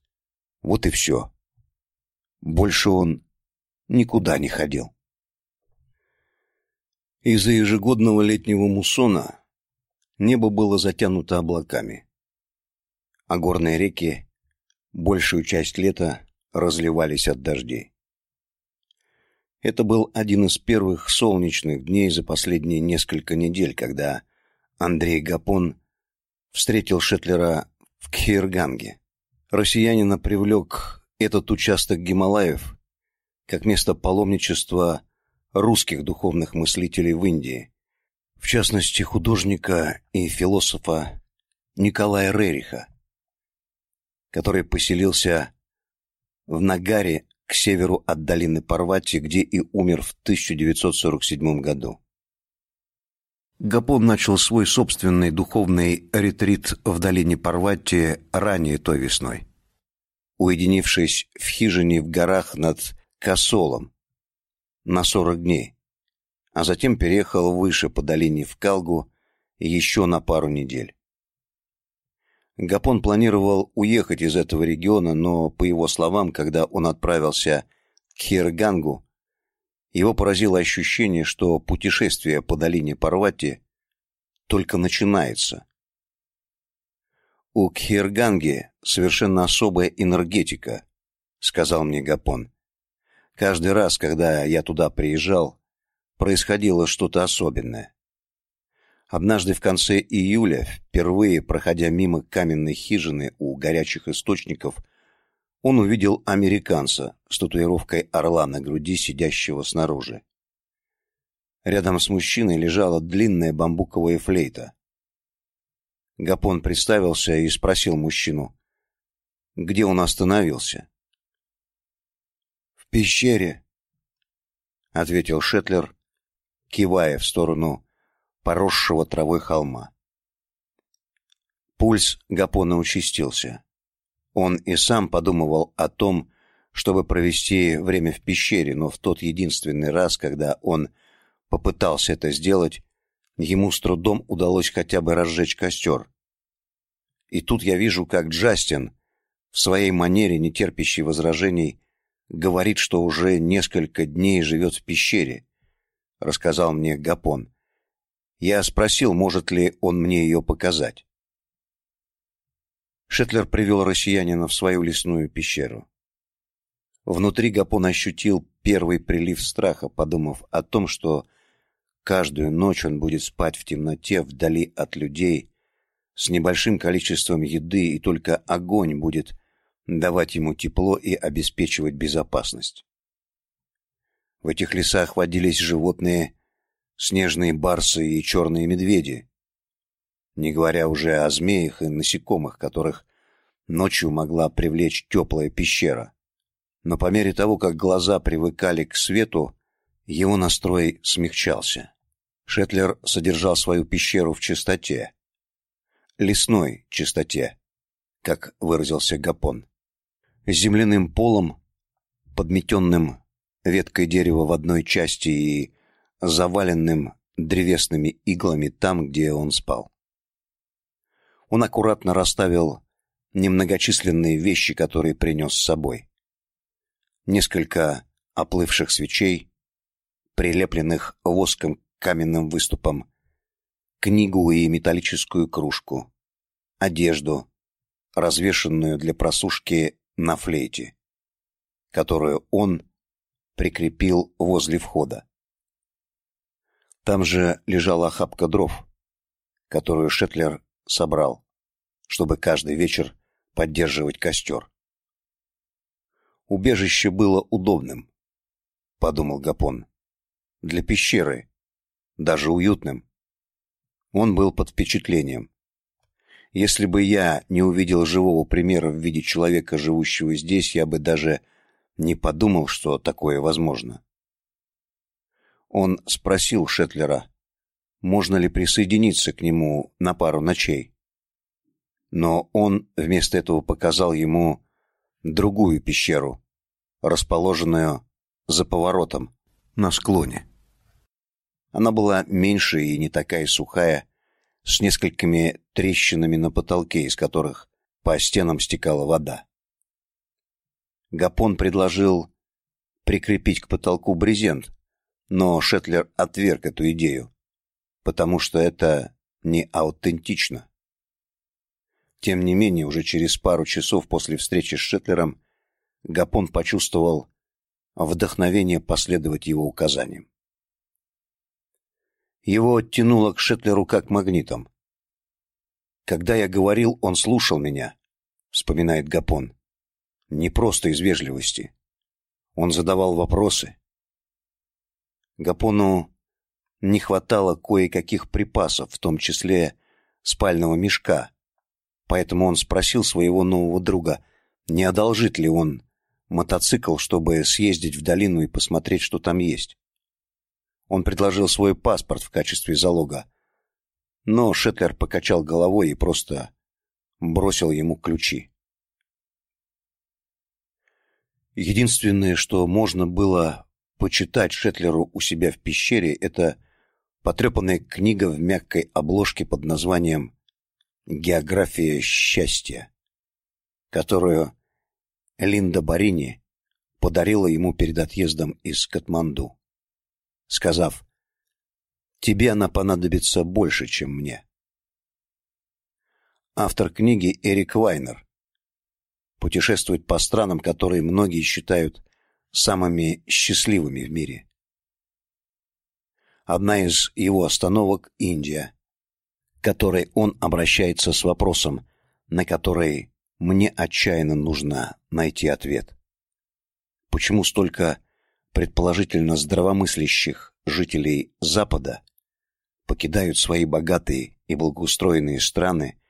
Вот и все. Больше он никуда не ходил. Из-за ежегодного летнего муссона небо было затянуто облаками а горные реки большую часть лета разливались от дождей. Это был один из первых солнечных дней за последние несколько недель, когда Андрей Гапон встретил Шетлера в Кхирганге. Россиянина привлек этот участок Гималаев как место паломничества русских духовных мыслителей в Индии, в частности художника и философа Николая Рериха, который поселился в Нагаре к северу от долины Парвати, где и умер в 1947 году. Гапон начал свой собственный духовный ретрит в долине Парвати ранее той весной. Уединившись в хижине в горах над Касолом на 40 дней, а затем переехал выше по долине в Калгу еще на пару недель. Гапон планировал уехать из этого региона, но, по его словам, когда он отправился к Хиргангу, его поразило ощущение, что путешествие по долине Парвати только начинается. «У Кхирганги совершенно особая энергетика», — сказал мне Гапон. «Каждый раз, когда я туда приезжал, происходило что-то особенное. Однажды в конце июля, впервые проходя мимо каменной хижины у горячих источников, он увидел американца с татуировкой орла на груди, сидящего снаружи. Рядом с мужчиной лежала длинная бамбуковая флейта. Гапон представился и спросил мужчину, где он остановился. «В пещере», — ответил Шетлер, кивая в сторону поросшего травой холма. Пульс Гапона участился. Он и сам подумывал о том, чтобы провести время в пещере, но в тот единственный раз, когда он попытался это сделать, ему с трудом удалось хотя бы разжечь костер. И тут я вижу, как Джастин, в своей манере, не терпящей возражений, говорит, что уже несколько дней живет в пещере, рассказал мне Гапон. Я спросил, может ли он мне ее показать. Шетлер привел россиянина в свою лесную пещеру. Внутри Гапон ощутил первый прилив страха, подумав о том, что каждую ночь он будет спать в темноте, вдали от людей, с небольшим количеством еды, и только огонь будет давать ему тепло и обеспечивать безопасность. В этих лесах водились животные снежные барсы и черные медведи, не говоря уже о змеях и насекомых, которых ночью могла привлечь теплая пещера. Но по мере того, как глаза привыкали к свету, его настрой смягчался. Шетлер содержал свою пещеру в чистоте, лесной чистоте, как выразился Гапон, с земляным полом, подметенным веткой дерева в одной части и заваленным древесными иглами там, где он спал. Он аккуратно расставил немногочисленные вещи, которые принес с собой. Несколько оплывших свечей, прилепленных воском к каменным выступам, книгу и металлическую кружку, одежду, развешенную для просушки на флейте, которую он прикрепил возле входа. Там же лежала охапка дров, которую Шетлер собрал, чтобы каждый вечер поддерживать костер. Убежище было удобным, подумал Гапон. Для пещеры, даже уютным. Он был под впечатлением. Если бы я не увидел живого примера в виде человека, живущего здесь, я бы даже не подумал, что такое возможно. Он спросил Шетлера, можно ли присоединиться к нему на пару ночей. Но он вместо этого показал ему другую пещеру, расположенную за поворотом на склоне. Она была меньше и не такая сухая, с несколькими трещинами на потолке, из которых по стенам стекала вода. Гапон предложил прикрепить к потолку брезент, но Шетлер отверг эту идею, потому что это не аутентично. Тем не менее, уже через пару часов после встречи с Шетлером Гапон почувствовал вдохновение последовать его указаниям. Его оттянуло к Шетлеру как магнитом. Когда я говорил, он слушал меня, вспоминает Гапон. Не просто из вежливости. Он задавал вопросы, Гапону не хватало кое-каких припасов, в том числе спального мешка. Поэтому он спросил своего нового друга, не одолжит ли он мотоцикл, чтобы съездить в долину и посмотреть, что там есть. Он предложил свой паспорт в качестве залога. Но Шетлер покачал головой и просто бросил ему ключи. Единственное, что можно было почитать Шетлеру у себя в пещере это потрепанная книга в мягкой обложке под названием география счастья, которую Линда Барини подарила ему перед отъездом из Катманду, сказав: "Тебе она понадобится больше, чем мне". Автор книги Эрик Вайнер путешествует по странам, которые многие считают самыми счастливыми в мире. Одна из его остановок Индия, которой он обращается с вопросом, на который мне отчаянно нужно найти ответ. Почему столько предположительно здравомыслящих жителей Запада покидают свои богатые и благоустроенные страны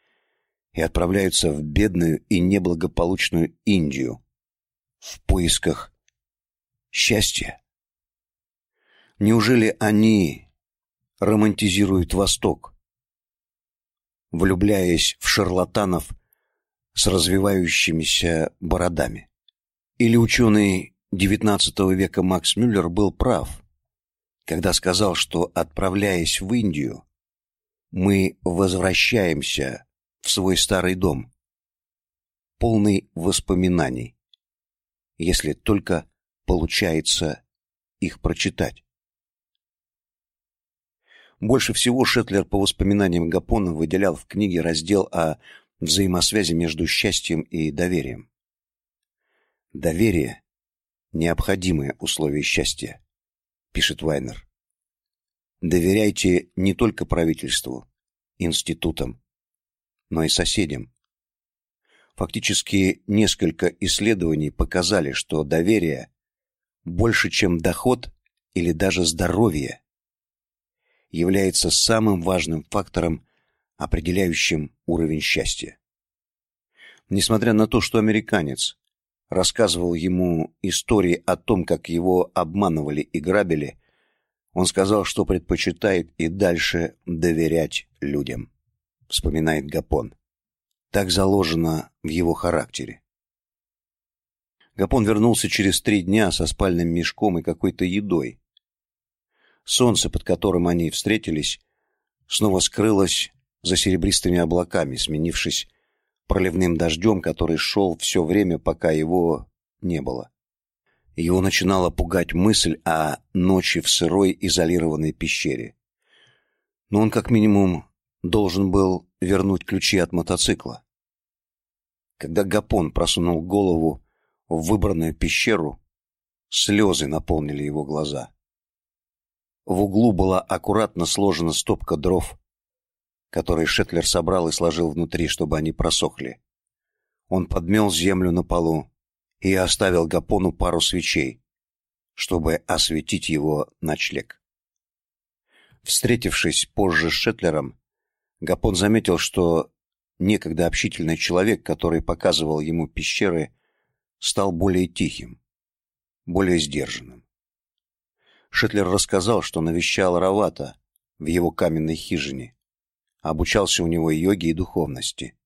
и отправляются в бедную и неблагополучную Индию в поисках счастья? Неужели они романтизируют Восток, влюбляясь в шарлатанов с развивающимися бородами? Или ученый XIX века Макс Мюллер был прав, когда сказал, что отправляясь в Индию, мы возвращаемся в свой старый дом, полный воспоминаний, если только получается их прочитать. Больше всего Шетлер по воспоминаниям Гапона выделял в книге раздел о взаимосвязи между счастьем и доверием. Доверие необходимое условие счастья, пишет Вайнер. Доверяйте не только правительству, институтам, но и соседям. Фактически несколько исследований показали, что доверие больше, чем доход или даже здоровье, является самым важным фактором, определяющим уровень счастья. Несмотря на то, что американец рассказывал ему истории о том, как его обманывали и грабили, он сказал, что предпочитает и дальше доверять людям вспоминает Гапон. Так заложено в его характере. Гапон вернулся через три дня со спальным мешком и какой-то едой. Солнце, под которым они встретились, снова скрылось за серебристыми облаками, сменившись проливным дождем, который шел все время, пока его не было. Его начинала пугать мысль о ночи в сырой изолированной пещере. Но он как минимум должен был вернуть ключи от мотоцикла. Когда Гапон просунул голову в выбранную пещеру, слезы наполнили его глаза. В углу была аккуратно сложена стопка дров, которые Шетлер собрал и сложил внутри, чтобы они просохли. Он подмел землю на полу и оставил Гапону пару свечей, чтобы осветить его ночлег. Встретившись позже с Шетлером, Гапон заметил, что некогда общительный человек, который показывал ему пещеры, стал более тихим, более сдержанным. Шетлер рассказал, что навещал Равата в его каменной хижине, обучался у него йоге и духовности.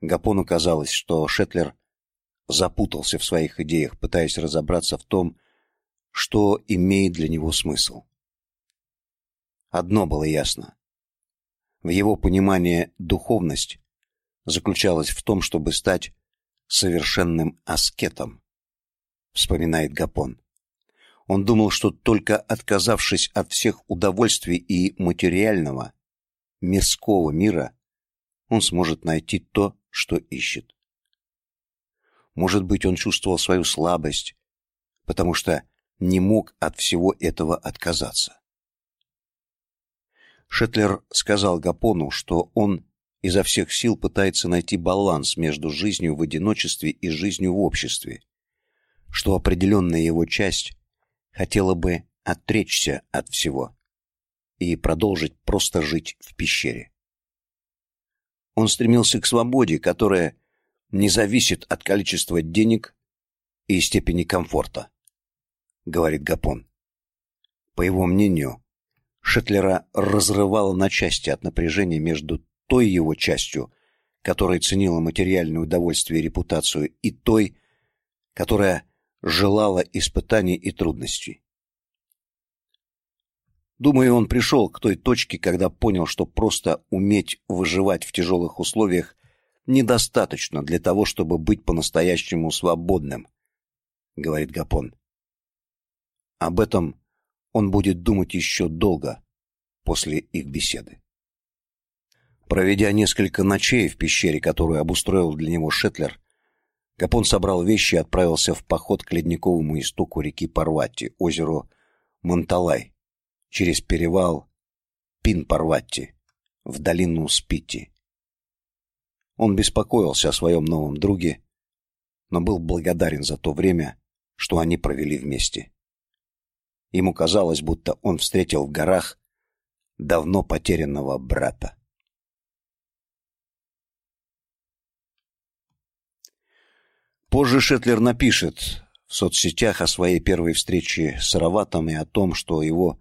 Гапону казалось, что Шетлер запутался в своих идеях, пытаясь разобраться в том, что имеет для него смысл. Одно было ясно: в его понимании духовность заключалась в том, чтобы стать совершенным аскетом, вспоминает Гапон. Он думал, что только отказавшись от всех удовольствий и материального, мирского мира, он сможет найти то, что ищет. Может быть, он чувствовал свою слабость, потому что не мог от всего этого отказаться. Шетлер сказал Гапону, что он изо всех сил пытается найти баланс между жизнью в одиночестве и жизнью в обществе, что определенная его часть хотела бы отречься от всего и продолжить просто жить в пещере. Он стремился к свободе, которая не зависит от количества денег и степени комфорта, говорит Гапон. По его мнению, Шетлера разрывало на части от напряжения между той его частью, которая ценила материальное удовольствие и репутацию, и той, которая желала испытаний и трудностей. Думаю, он пришел к той точке, когда понял, что просто уметь выживать в тяжелых условиях недостаточно для того, чтобы быть по-настоящему свободным, говорит Гапон. Об этом он будет думать еще долго после их беседы. Проведя несколько ночей в пещере, которую обустроил для него Шетлер, Гапон собрал вещи и отправился в поход к ледниковому истоку реки Парвати, озеру Монталай, через перевал Пин-Парвати в долину Спити. Он беспокоился о своем новом друге, но был благодарен за то время, что они провели вместе. Ему казалось, будто он встретил в горах давно потерянного брата. Позже Шетлер напишет в соцсетях о своей первой встрече с Раватом и о том, что его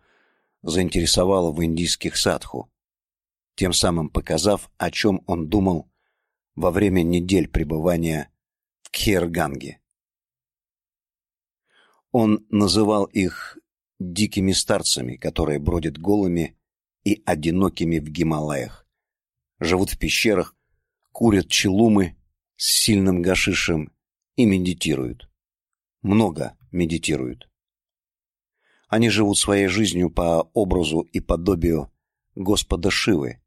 заинтересовало в индийских садху, тем самым показав, о чем он думал во время недель пребывания в Кхерганге. Он называл их дикими старцами, которые бродят голыми и одинокими в Гималаях, живут в пещерах, курят челумы с сильным гашишем и медитируют. Много медитируют. Они живут своей жизнью по образу и подобию Господа Шивы,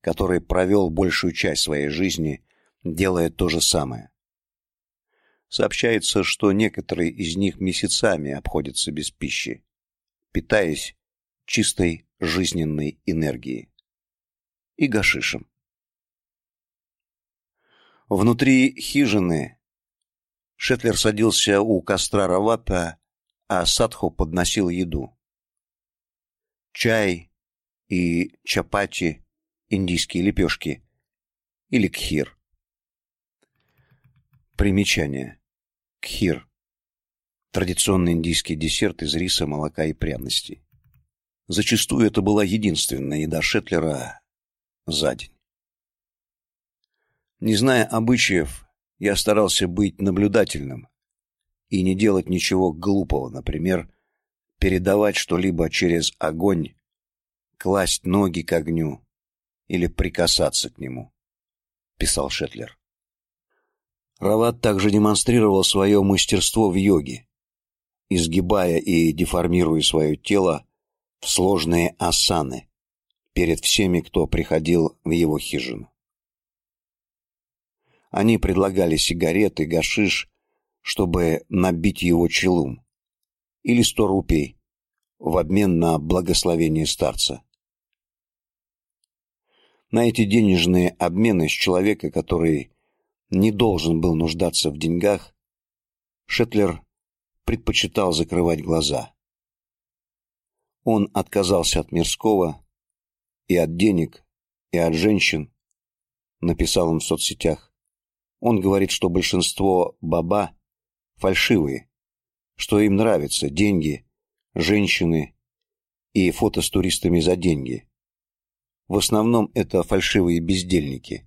который провел большую часть своей жизни, делая то же самое. Сообщается, что некоторые из них месяцами обходятся без пищи, питаясь чистой жизненной энергией и гашишем. Внутри хижины Шетлер садился у костра Равата, а Садху подносил еду. Чай и чапати, индийские лепешки, или кхир. Примечание. Кхир. Традиционный индийский десерт из риса, молока и пряностей. Зачастую это была единственная еда Шетлера за день. Не зная обычаев, я старался быть наблюдательным и не делать ничего глупого, например, передавать что-либо через огонь, класть ноги к огню или прикасаться к нему, писал Шетлер. Рават также демонстрировал свое мастерство в йоге, изгибая и деформируя свое тело в сложные асаны перед всеми, кто приходил в его хижину. Они предлагали сигареты, гашиш, чтобы набить его челум, или сто рупий в обмен на благословение старца. На эти денежные обмены с человека, который не должен был нуждаться в деньгах, Шетлер предпочитал закрывать глаза. Он отказался от мирского и от денег, и от женщин, написал он в соцсетях. Он говорит, что большинство баба фальшивые, что им нравятся деньги, женщины и фото с туристами за деньги. В основном это фальшивые бездельники.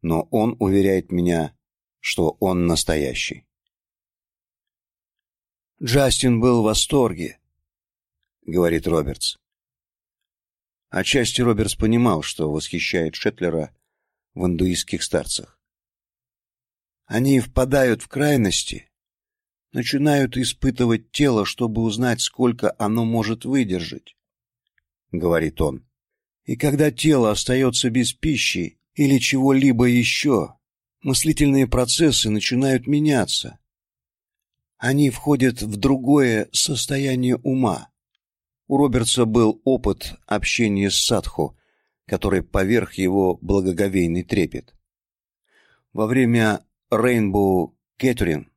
Но он уверяет меня, что он настоящий. Джастин был в восторге, говорит Робертс. Отчасти Робертс понимал, что восхищает Шетлера в индуистских старцах. Они впадают в крайности, начинают испытывать тело, чтобы узнать, сколько оно может выдержать, говорит он. И когда тело остается без пищи или чего-либо еще, мыслительные процессы начинают меняться. Они входят в другое состояние ума. У Робертса был опыт общения с садху, который поверх его благоговейный трепет. Во время Рейнбоу Кэтрин,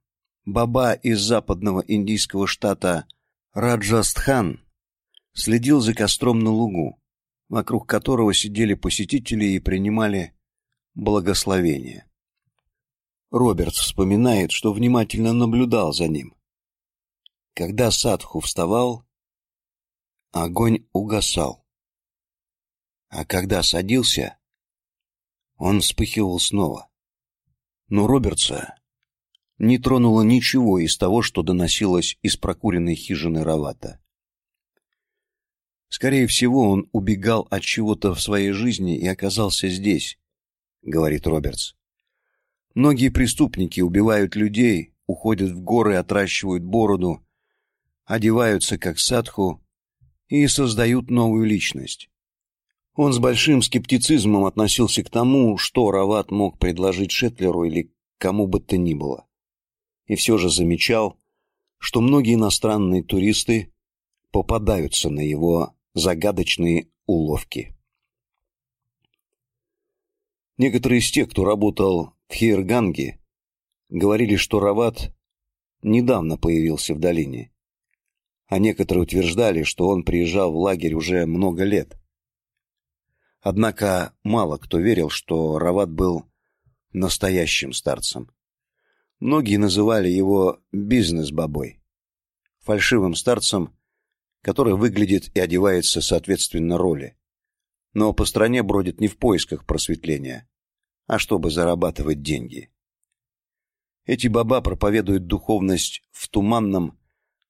баба из западного индийского штата Раджастхан, следил за костром на лугу, вокруг которого сидели посетители и принимали благословение. Роберт вспоминает, что внимательно наблюдал за ним. Когда Садху вставал, огонь угасал. А когда садился, он вспыхивал снова но Робертса не тронуло ничего из того, что доносилось из прокуренной хижины Равата. Скорее всего, он убегал от чего-то в своей жизни и оказался здесь, говорит Робертс. Многие преступники убивают людей, уходят в горы, отращивают бороду, одеваются как садху и создают новую личность. Он с большим скептицизмом относился к тому, что Рават мог предложить Шетлеру или кому бы то ни было. И все же замечал, что многие иностранные туристы попадаются на его загадочные уловки. Некоторые из тех, кто работал в Хейрганге, говорили, что Рават недавно появился в долине, а некоторые утверждали, что он приезжал в лагерь уже много лет. Однако мало кто верил, что Рават был настоящим старцем. Многие называли его бизнес-бабой, фальшивым старцем, который выглядит и одевается соответственно роли. Но по стране бродит не в поисках просветления, а чтобы зарабатывать деньги. Эти баба проповедуют духовность в туманном,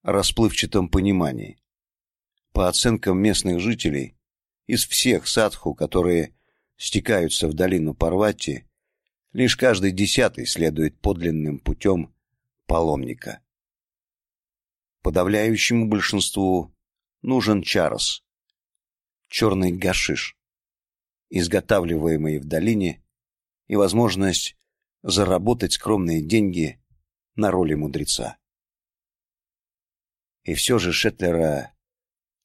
расплывчатом понимании. По оценкам местных жителей, из всех садху, которые стекаются в долину Парвати, лишь каждый десятый следует подлинным путем паломника. Подавляющему большинству нужен чарос, черный гашиш, изготавливаемый в долине, и возможность заработать скромные деньги на роли мудреца. И все же Шетлера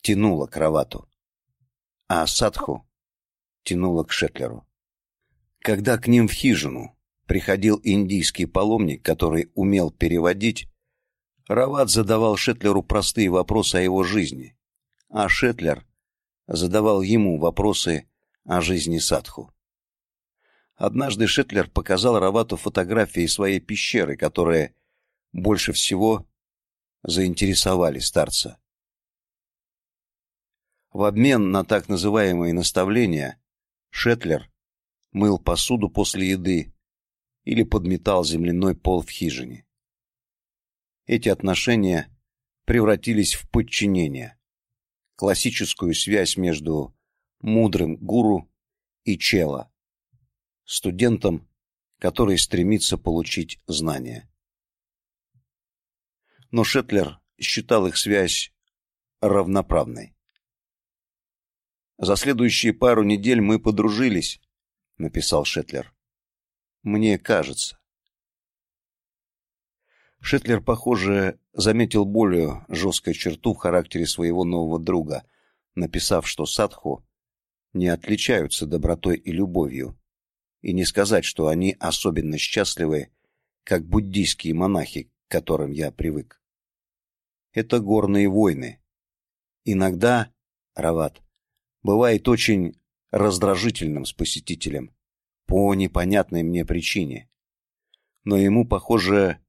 тянуло к кровату, а Садху тянуло к Шетлеру. Когда к ним в хижину приходил индийский паломник, который умел переводить, Рават задавал Шетлеру простые вопросы о его жизни, а Шетлер задавал ему вопросы о жизни Садху. Однажды Шетлер показал Равату фотографии своей пещеры, которые больше всего заинтересовали старца. В обмен на так называемые наставления Шетлер мыл посуду после еды или подметал земляной пол в хижине. Эти отношения превратились в подчинение, классическую связь между мудрым гуру и чела, студентом, который стремится получить знания. Но Шетлер считал их связь равноправной. За следующие пару недель мы подружились, написал Шетлер. Мне кажется. Шетлер, похоже, заметил более жесткую черту в характере своего нового друга, написав, что садху не отличаются добротой и любовью, и не сказать, что они особенно счастливы, как буддийские монахи, к которым я привык. Это горные войны. Иногда Рават бывает очень раздражительным с посетителем по непонятной мне причине. Но ему, похоже,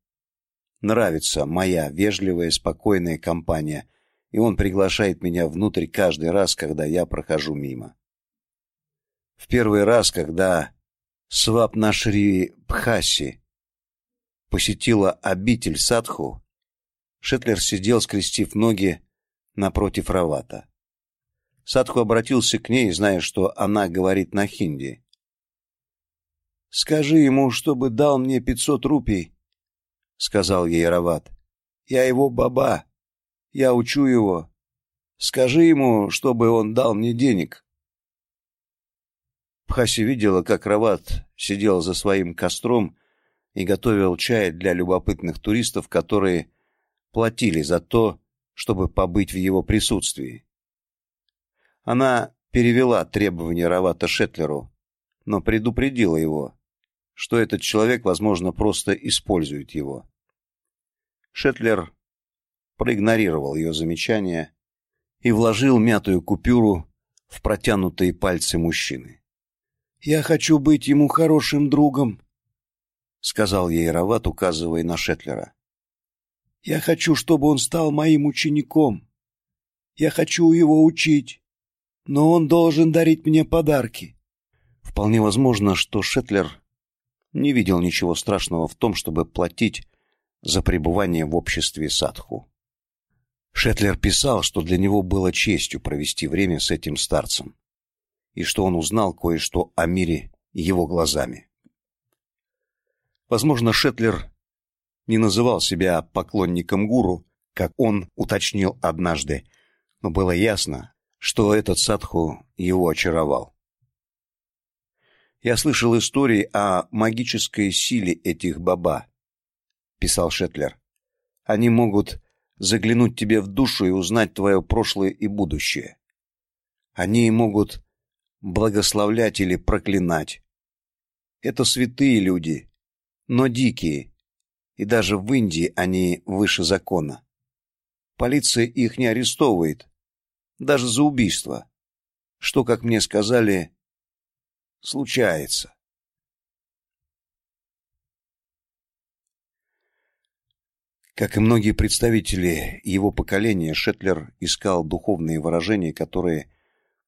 Нравится моя вежливая, спокойная компания, и он приглашает меня внутрь каждый раз, когда я прохожу мимо. В первый раз, когда Свапнашри Пхаси посетила обитель Садху, Шетлер сидел, скрестив ноги напротив Равата. Садху обратился к ней, зная, что она говорит на хинди. Скажи ему, чтобы дал мне пятьсот рупий — сказал ей Рават. «Я его баба. Я учу его. Скажи ему, чтобы он дал мне денег». Пхаси видела, как Рават сидел за своим костром и готовил чай для любопытных туристов, которые платили за то, чтобы побыть в его присутствии. Она перевела требования Равата Шетлеру, но предупредила его, что этот человек, возможно, просто использует его. Шетлер проигнорировал ее замечание и вложил мятую купюру в протянутые пальцы мужчины. «Я хочу быть ему хорошим другом», — сказал ей Рават, указывая на Шетлера. «Я хочу, чтобы он стал моим учеником. Я хочу его учить, но он должен дарить мне подарки». Вполне возможно, что Шетлер не видел ничего страшного в том, чтобы платить за пребывание в обществе садху. Шетлер писал, что для него было честью провести время с этим старцем, и что он узнал кое-что о мире его глазами. Возможно, Шетлер не называл себя поклонником гуру, как он уточнил однажды, но было ясно, что этот садху его очаровал. Я слышал истории о магической силе этих баба, писал Шетлер. Они могут заглянуть тебе в душу и узнать твое прошлое и будущее. Они могут благословлять или проклинать. Это святые люди, но дикие, и даже в Индии они выше закона. Полиция их не арестовывает, даже за убийство, что, как мне сказали, случается. Как и многие представители его поколения, Шетлер искал духовные выражения, которые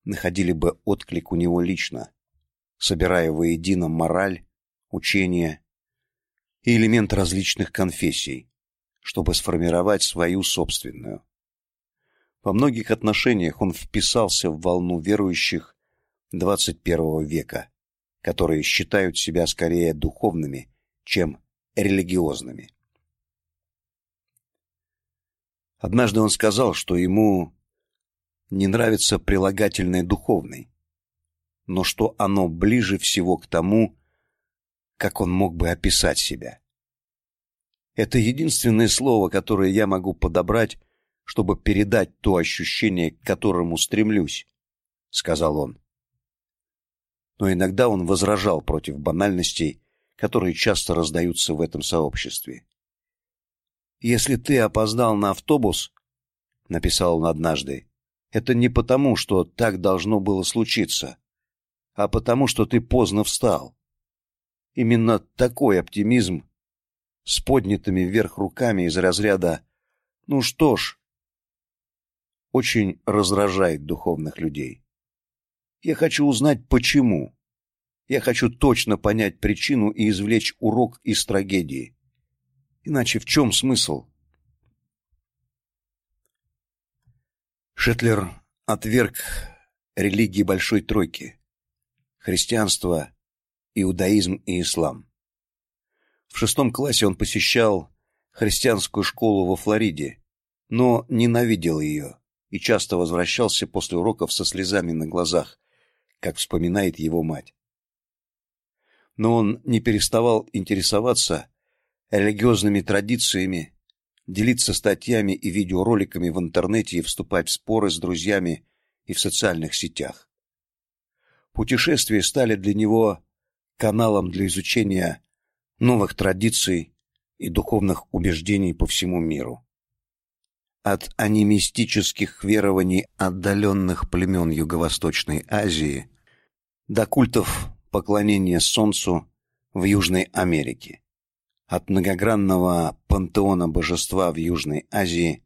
находили бы отклик у него лично, собирая воедино мораль, учение и элемент различных конфессий, чтобы сформировать свою собственную. Во многих отношениях он вписался в волну верующих XXI века, которые считают себя скорее духовными, чем религиозными. Однажды он сказал, что ему не нравится прилагательное духовный, но что оно ближе всего к тому, как он мог бы описать себя. Это единственное слово, которое я могу подобрать, чтобы передать то ощущение, к которому стремлюсь, сказал он. Но иногда он возражал против банальностей, которые часто раздаются в этом сообществе. Если ты опоздал на автобус, написал он однажды, это не потому, что так должно было случиться, а потому, что ты поздно встал. Именно такой оптимизм с поднятыми вверх руками из разряда «ну что ж», очень раздражает духовных людей. Я хочу узнать почему. Я хочу точно понять причину и извлечь урок из трагедии. Иначе в чем смысл? Шетлер отверг религии Большой Тройки: христианство, иудаизм и ислам. В шестом классе он посещал христианскую школу во Флориде, но ненавидел ее и часто возвращался после уроков со слезами на глазах, как вспоминает его мать. Но он не переставал интересоваться религиозными традициями, делиться статьями и видеороликами в интернете и вступать в споры с друзьями и в социальных сетях. Путешествия стали для него каналом для изучения новых традиций и духовных убеждений по всему миру. От анимистических верований отдаленных племен Юго-Восточной Азии до культов поклонения солнцу в Южной Америке от многогранного пантеона божества в Южной Азии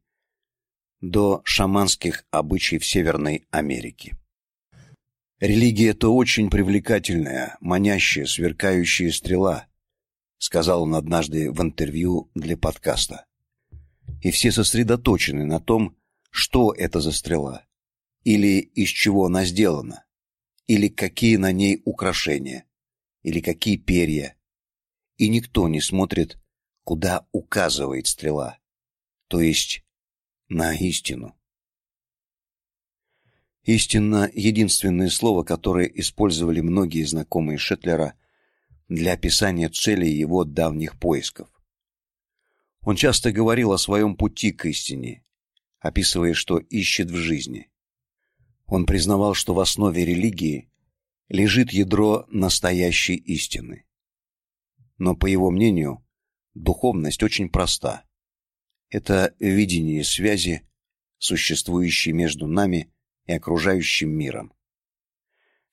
до шаманских обычаев Северной Америки. Религия это очень привлекательная, манящая, сверкающая стрела, сказал он однажды в интервью для подкаста. И все сосредоточены на том, что это за стрела, или из чего она сделана, или какие на ней украшения, или какие перья, и никто не смотрит, куда указывает стрела, то есть на истину. Истинно единственное слово, которое использовали многие знакомые Шетлера для описания целей его давних поисков. Он часто говорил о своем пути к истине, описывая, что ищет в жизни. Он признавал, что в основе религии лежит ядро настоящей истины. Но по его мнению, духовность очень проста. Это видение связи, существующей между нами и окружающим миром.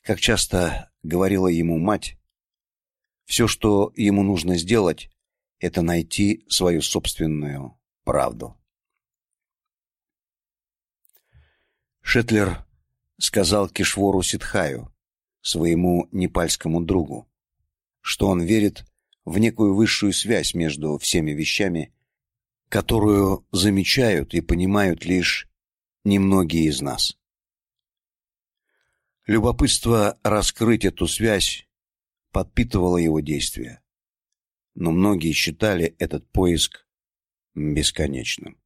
Как часто говорила ему мать, все, что ему нужно сделать, это найти свою собственную правду. Шетлер сказал Кишвору Ситхаю, своему непальскому другу, что он верит в некую высшую связь между всеми вещами, которую замечают и понимают лишь немногие из нас. Любопытство раскрыть эту связь подпитывало его действия, но многие считали этот поиск бесконечным.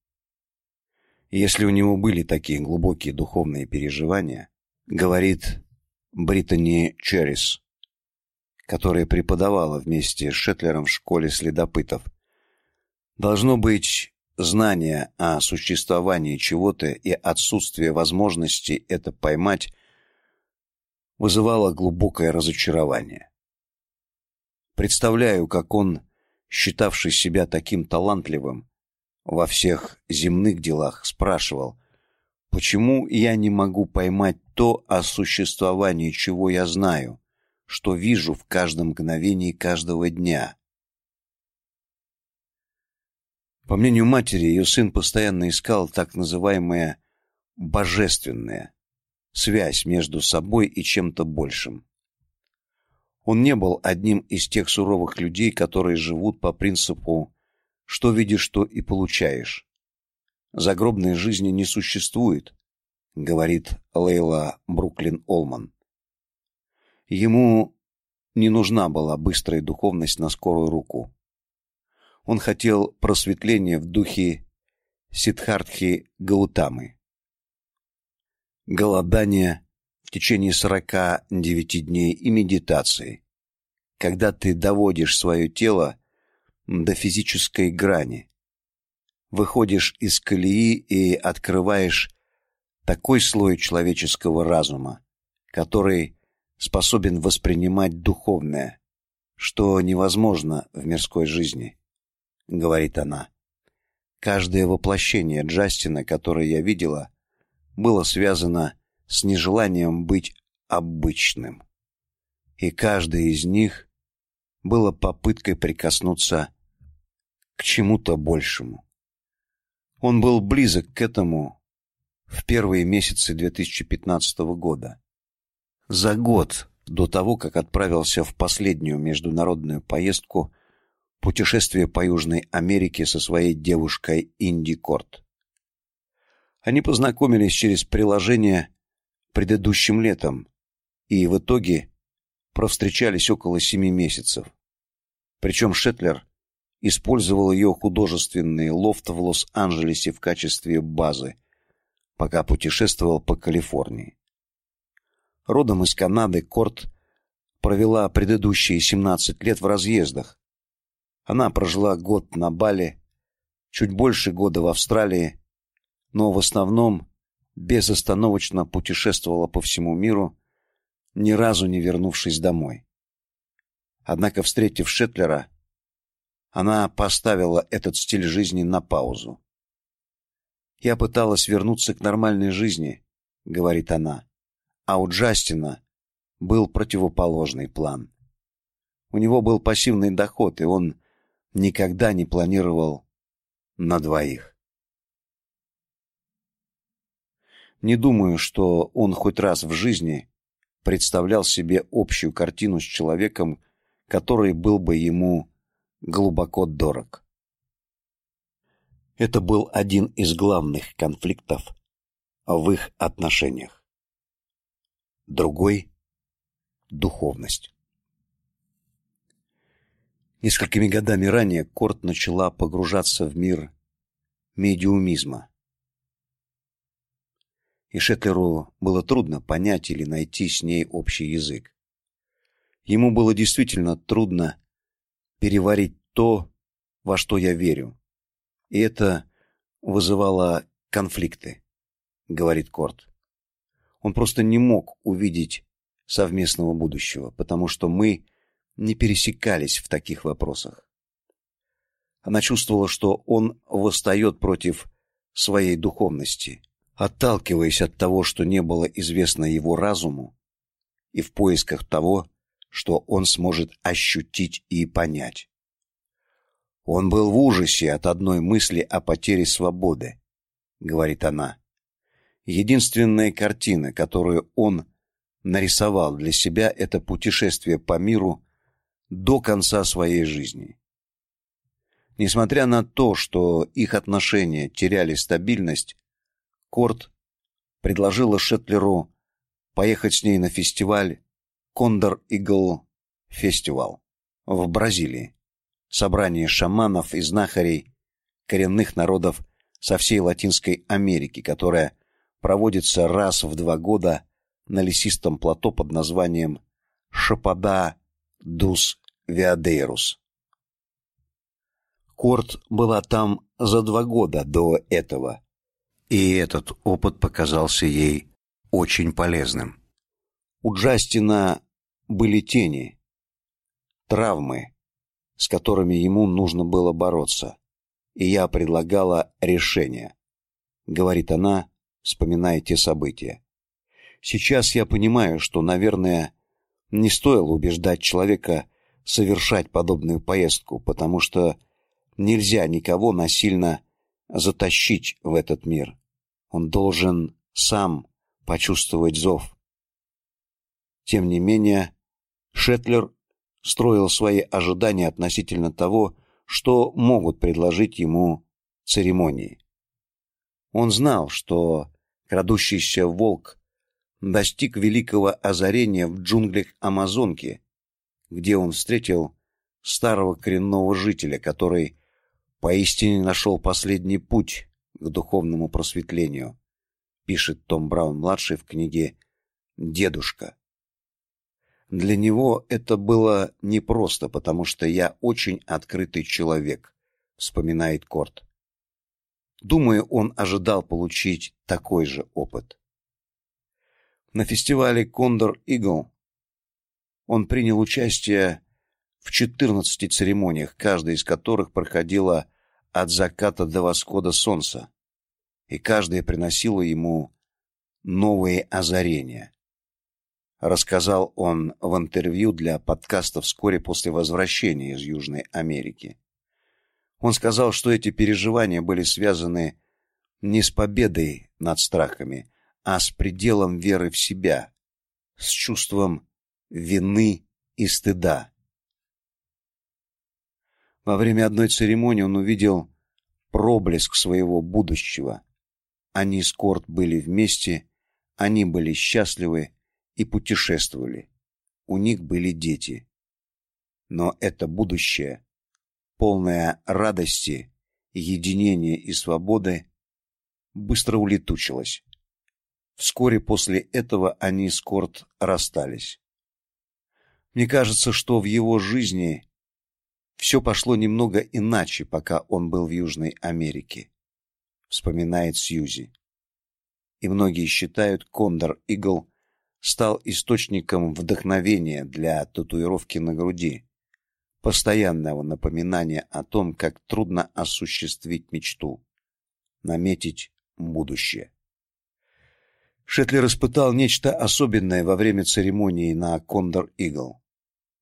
Если у него были такие глубокие духовные переживания, говорит Британи Черрис, которая преподавала вместе с Шетлером в школе следопытов, должно быть знание о существовании чего-то и отсутствие возможности это поймать вызывало глубокое разочарование. Представляю, как он, считавший себя таким талантливым во всех земных делах, спрашивал, почему я не могу поймать то, о существовании чего я знаю, что вижу в каждом мгновении каждого дня. По мнению матери, ее сын постоянно искал так называемое «божественное», связь между собой и чем-то большим. Он не был одним из тех суровых людей, которые живут по принципу «что видишь, то и получаешь». Загробной жизни не существует, говорит Лейла Бруклин Олман. Ему не нужна была быстрая духовность на скорую руку. Он хотел просветления в духе Сиддхартхи Гаутамы. Голодание течение 49 дней и медитации, когда ты доводишь свое тело до физической грани, выходишь из колеи и открываешь такой слой человеческого разума, который способен воспринимать духовное, что невозможно в мирской жизни, говорит она. Каждое воплощение Джастина, которое я видела, было связано с нежеланием быть обычным. И каждое из них было попыткой прикоснуться к чему-то большему. Он был близок к этому в первые месяцы 2015 года. За год до того, как отправился в последнюю международную поездку путешествие по Южной Америке со своей девушкой Инди Корт. Они познакомились через приложение предыдущим летом и в итоге провстречались около семи месяцев. Причем Шетлер использовал ее художественный лофт в Лос-Анджелесе в качестве базы, пока путешествовал по Калифорнии. Родом из Канады, Корт провела предыдущие 17 лет в разъездах. Она прожила год на Бали, чуть больше года в Австралии, но в основном безостановочно путешествовала по всему миру, ни разу не вернувшись домой. Однако, встретив Шетлера, она поставила этот стиль жизни на паузу. Я пыталась вернуться к нормальной жизни, говорит она. А у Джастина был противоположный план. У него был пассивный доход, и он никогда не планировал на двоих. Не думаю, что он хоть раз в жизни представлял себе общую картину с человеком, который был бы ему глубоко дорог. Это был один из главных конфликтов в их отношениях. Другой духовность. Несколькими годами ранее Корт начала погружаться в мир медиумизма и Шетлеру было трудно понять или найти с ней общий язык. Ему было действительно трудно переварить то, во что я верю. И это вызывало конфликты, говорит Корт. Он просто не мог увидеть совместного будущего, потому что мы не пересекались в таких вопросах. Она чувствовала, что он восстает против своей духовности, отталкиваясь от того, что не было известно его разуму, и в поисках того, что он сможет ощутить и понять. Он был в ужасе от одной мысли о потере свободы, говорит она. Единственная картина, которую он нарисовал для себя, это путешествие по миру до конца своей жизни. Несмотря на то, что их отношения теряли стабильность, Корт предложила Шетлеру поехать с ней на фестиваль Кондор Игл Фестивал в Бразилии. Собрание шаманов и знахарей коренных народов со всей Латинской Америки, которое проводится раз в два года на лесистом плато под названием Шапада дус Виадейрус. Корт была там за два года до этого, и этот опыт показался ей очень полезным. У Джастина были тени, травмы, с которыми ему нужно было бороться, и я предлагала решение, говорит она, вспоминая те события. Сейчас я понимаю, что, наверное, не стоило убеждать человека совершать подобную поездку, потому что нельзя никого насильно затащить в этот мир. Он должен сам почувствовать зов. Тем не менее, Шетлер строил свои ожидания относительно того, что могут предложить ему церемонии. Он знал, что крадущийся волк достиг великого озарения в джунглях Амазонки, где он встретил старого коренного жителя, который поистине нашел последний путь к духовному просветлению, пишет Том Браун младший в книге Дедушка. Для него это было непросто, потому что я очень открытый человек, вспоминает Корт. Думаю, он ожидал получить такой же опыт. На фестивале Кондор Игл он принял участие в 14 церемониях, каждая из которых проходила от заката до восхода солнца, и каждая приносила ему новые озарения. Рассказал он в интервью для подкаста вскоре после возвращения из Южной Америки. Он сказал, что эти переживания были связаны не с победой над страхами, а с пределом веры в себя, с чувством вины и стыда. Во время одной церемонии он увидел проблеск своего будущего. Они с Корт были вместе, они были счастливы и путешествовали. У них были дети. Но это будущее, полное радости, единения и свободы, быстро улетучилось. Вскоре после этого они с Корт расстались. Мне кажется, что в его жизни все пошло немного иначе, пока он был в Южной Америке, вспоминает Сьюзи. И многие считают, Кондор Игл стал источником вдохновения для татуировки на груди, постоянного напоминания о том, как трудно осуществить мечту, наметить будущее. Шетлер испытал нечто особенное во время церемонии на Кондор Игл.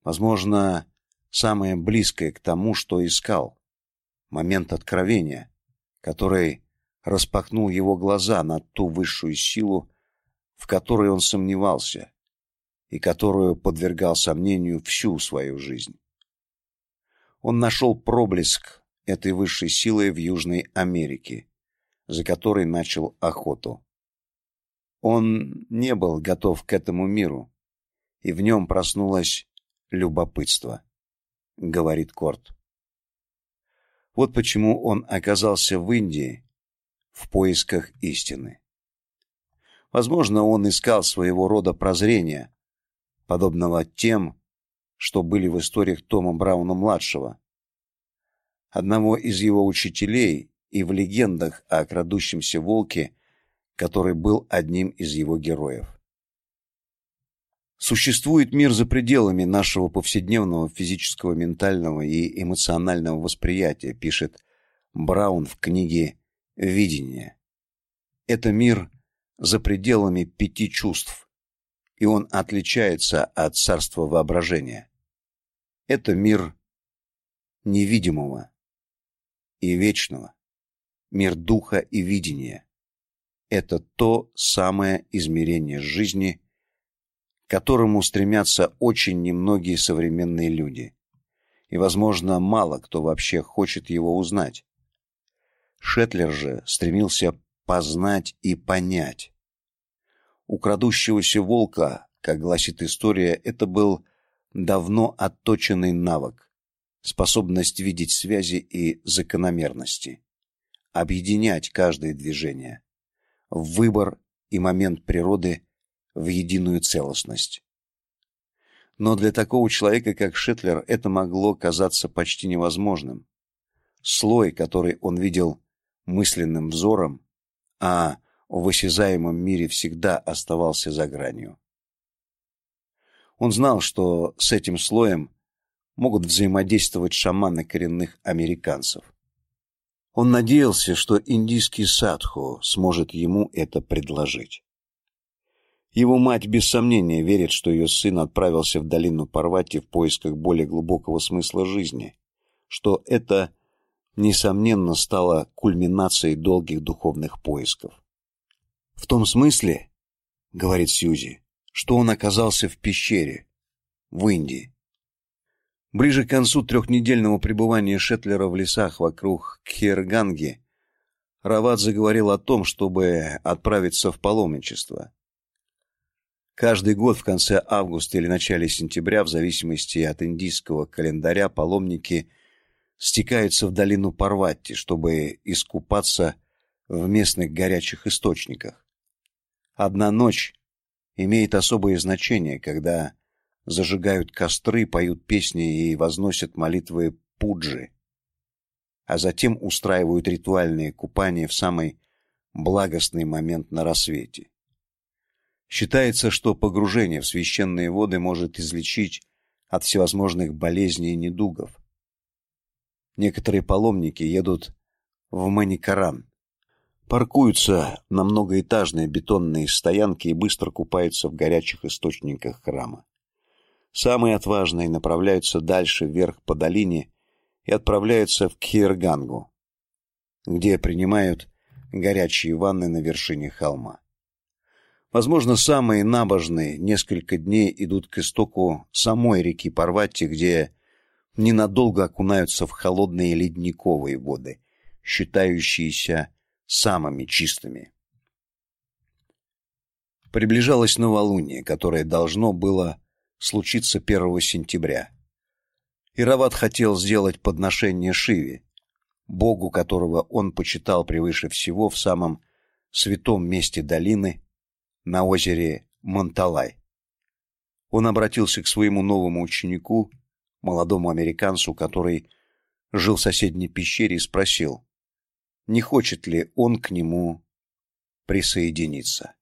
Возможно, самое близкое к тому, что искал. Момент откровения, который распахнул его глаза на ту высшую силу, в которой он сомневался и которую подвергал сомнению всю свою жизнь. Он нашел проблеск этой высшей силы в Южной Америке, за которой начал охоту. Он не был готов к этому миру, и в нем проснулось любопытство, говорит Корт. Вот почему он оказался в Индии в поисках истины. Возможно, он искал своего рода прозрения, подобного тем, что были в историях Тома Брауна младшего, одного из его учителей и в легендах о крадущемся волке, который был одним из его героев. Существует мир за пределами нашего повседневного физического, ментального и эмоционального восприятия, пишет Браун в книге Видение. Это мир за пределами пяти чувств, и он отличается от царства воображения. Это мир невидимого и вечного, мир духа и видения. Это то самое измерение жизни, которому стремятся очень немногие современные люди. и, возможно, мало кто вообще хочет его узнать. Шетлер же стремился познать и понять. У крадущегося волка, как гласит история, это был давно отточенный навык, способность видеть связи и закономерности, объединять каждое движение, выбор и момент природы в единую целостность. Но для такого человека, как Шетлер, это могло казаться почти невозможным. Слой, который он видел мысленным взором, а в осязаемом мире всегда оставался за гранью. Он знал, что с этим слоем могут взаимодействовать шаманы коренных американцев. Он надеялся, что индийский садху сможет ему это предложить. Его мать без сомнения верит, что ее сын отправился в долину Парвати в поисках более глубокого смысла жизни, что это несомненно стало кульминацией долгих духовных поисков. В том смысле, говорит Сьюзи, что он оказался в пещере в Индии. Ближе к концу трехнедельного пребывания Шетлера в лесах вокруг Кхерганги Рават заговорил о том, чтобы отправиться в паломничество. Каждый год в конце августа или начале сентября, в зависимости от индийского календаря, паломники стекаются в долину Парватти, чтобы искупаться в местных горячих источниках. Одна ночь имеет особое значение, когда зажигают костры, поют песни и возносят молитвы пуджи, а затем устраивают ритуальные купания в самый благостный момент на рассвете. Считается, что погружение в священные воды может излечить от всевозможных болезней и недугов. Некоторые паломники едут в Маникаран, паркуются на многоэтажные бетонные стоянки и быстро купаются в горячих источниках храма. Самые отважные направляются дальше вверх по долине и отправляются в Кхиргангу, где принимают горячие ванны на вершине холма. Возможно, самые набожные несколько дней идут к истоку самой реки Парвати, где ненадолго окунаются в холодные ледниковые воды, считающиеся самыми чистыми. Приближалось новолуние, которое должно было случиться 1 сентября. Ирават хотел сделать подношение Шиве, богу которого он почитал превыше всего в самом святом месте долины на озере Монталай. Он обратился к своему новому ученику, молодому американцу, который жил в соседней пещере, и спросил, не хочет ли он к нему присоединиться.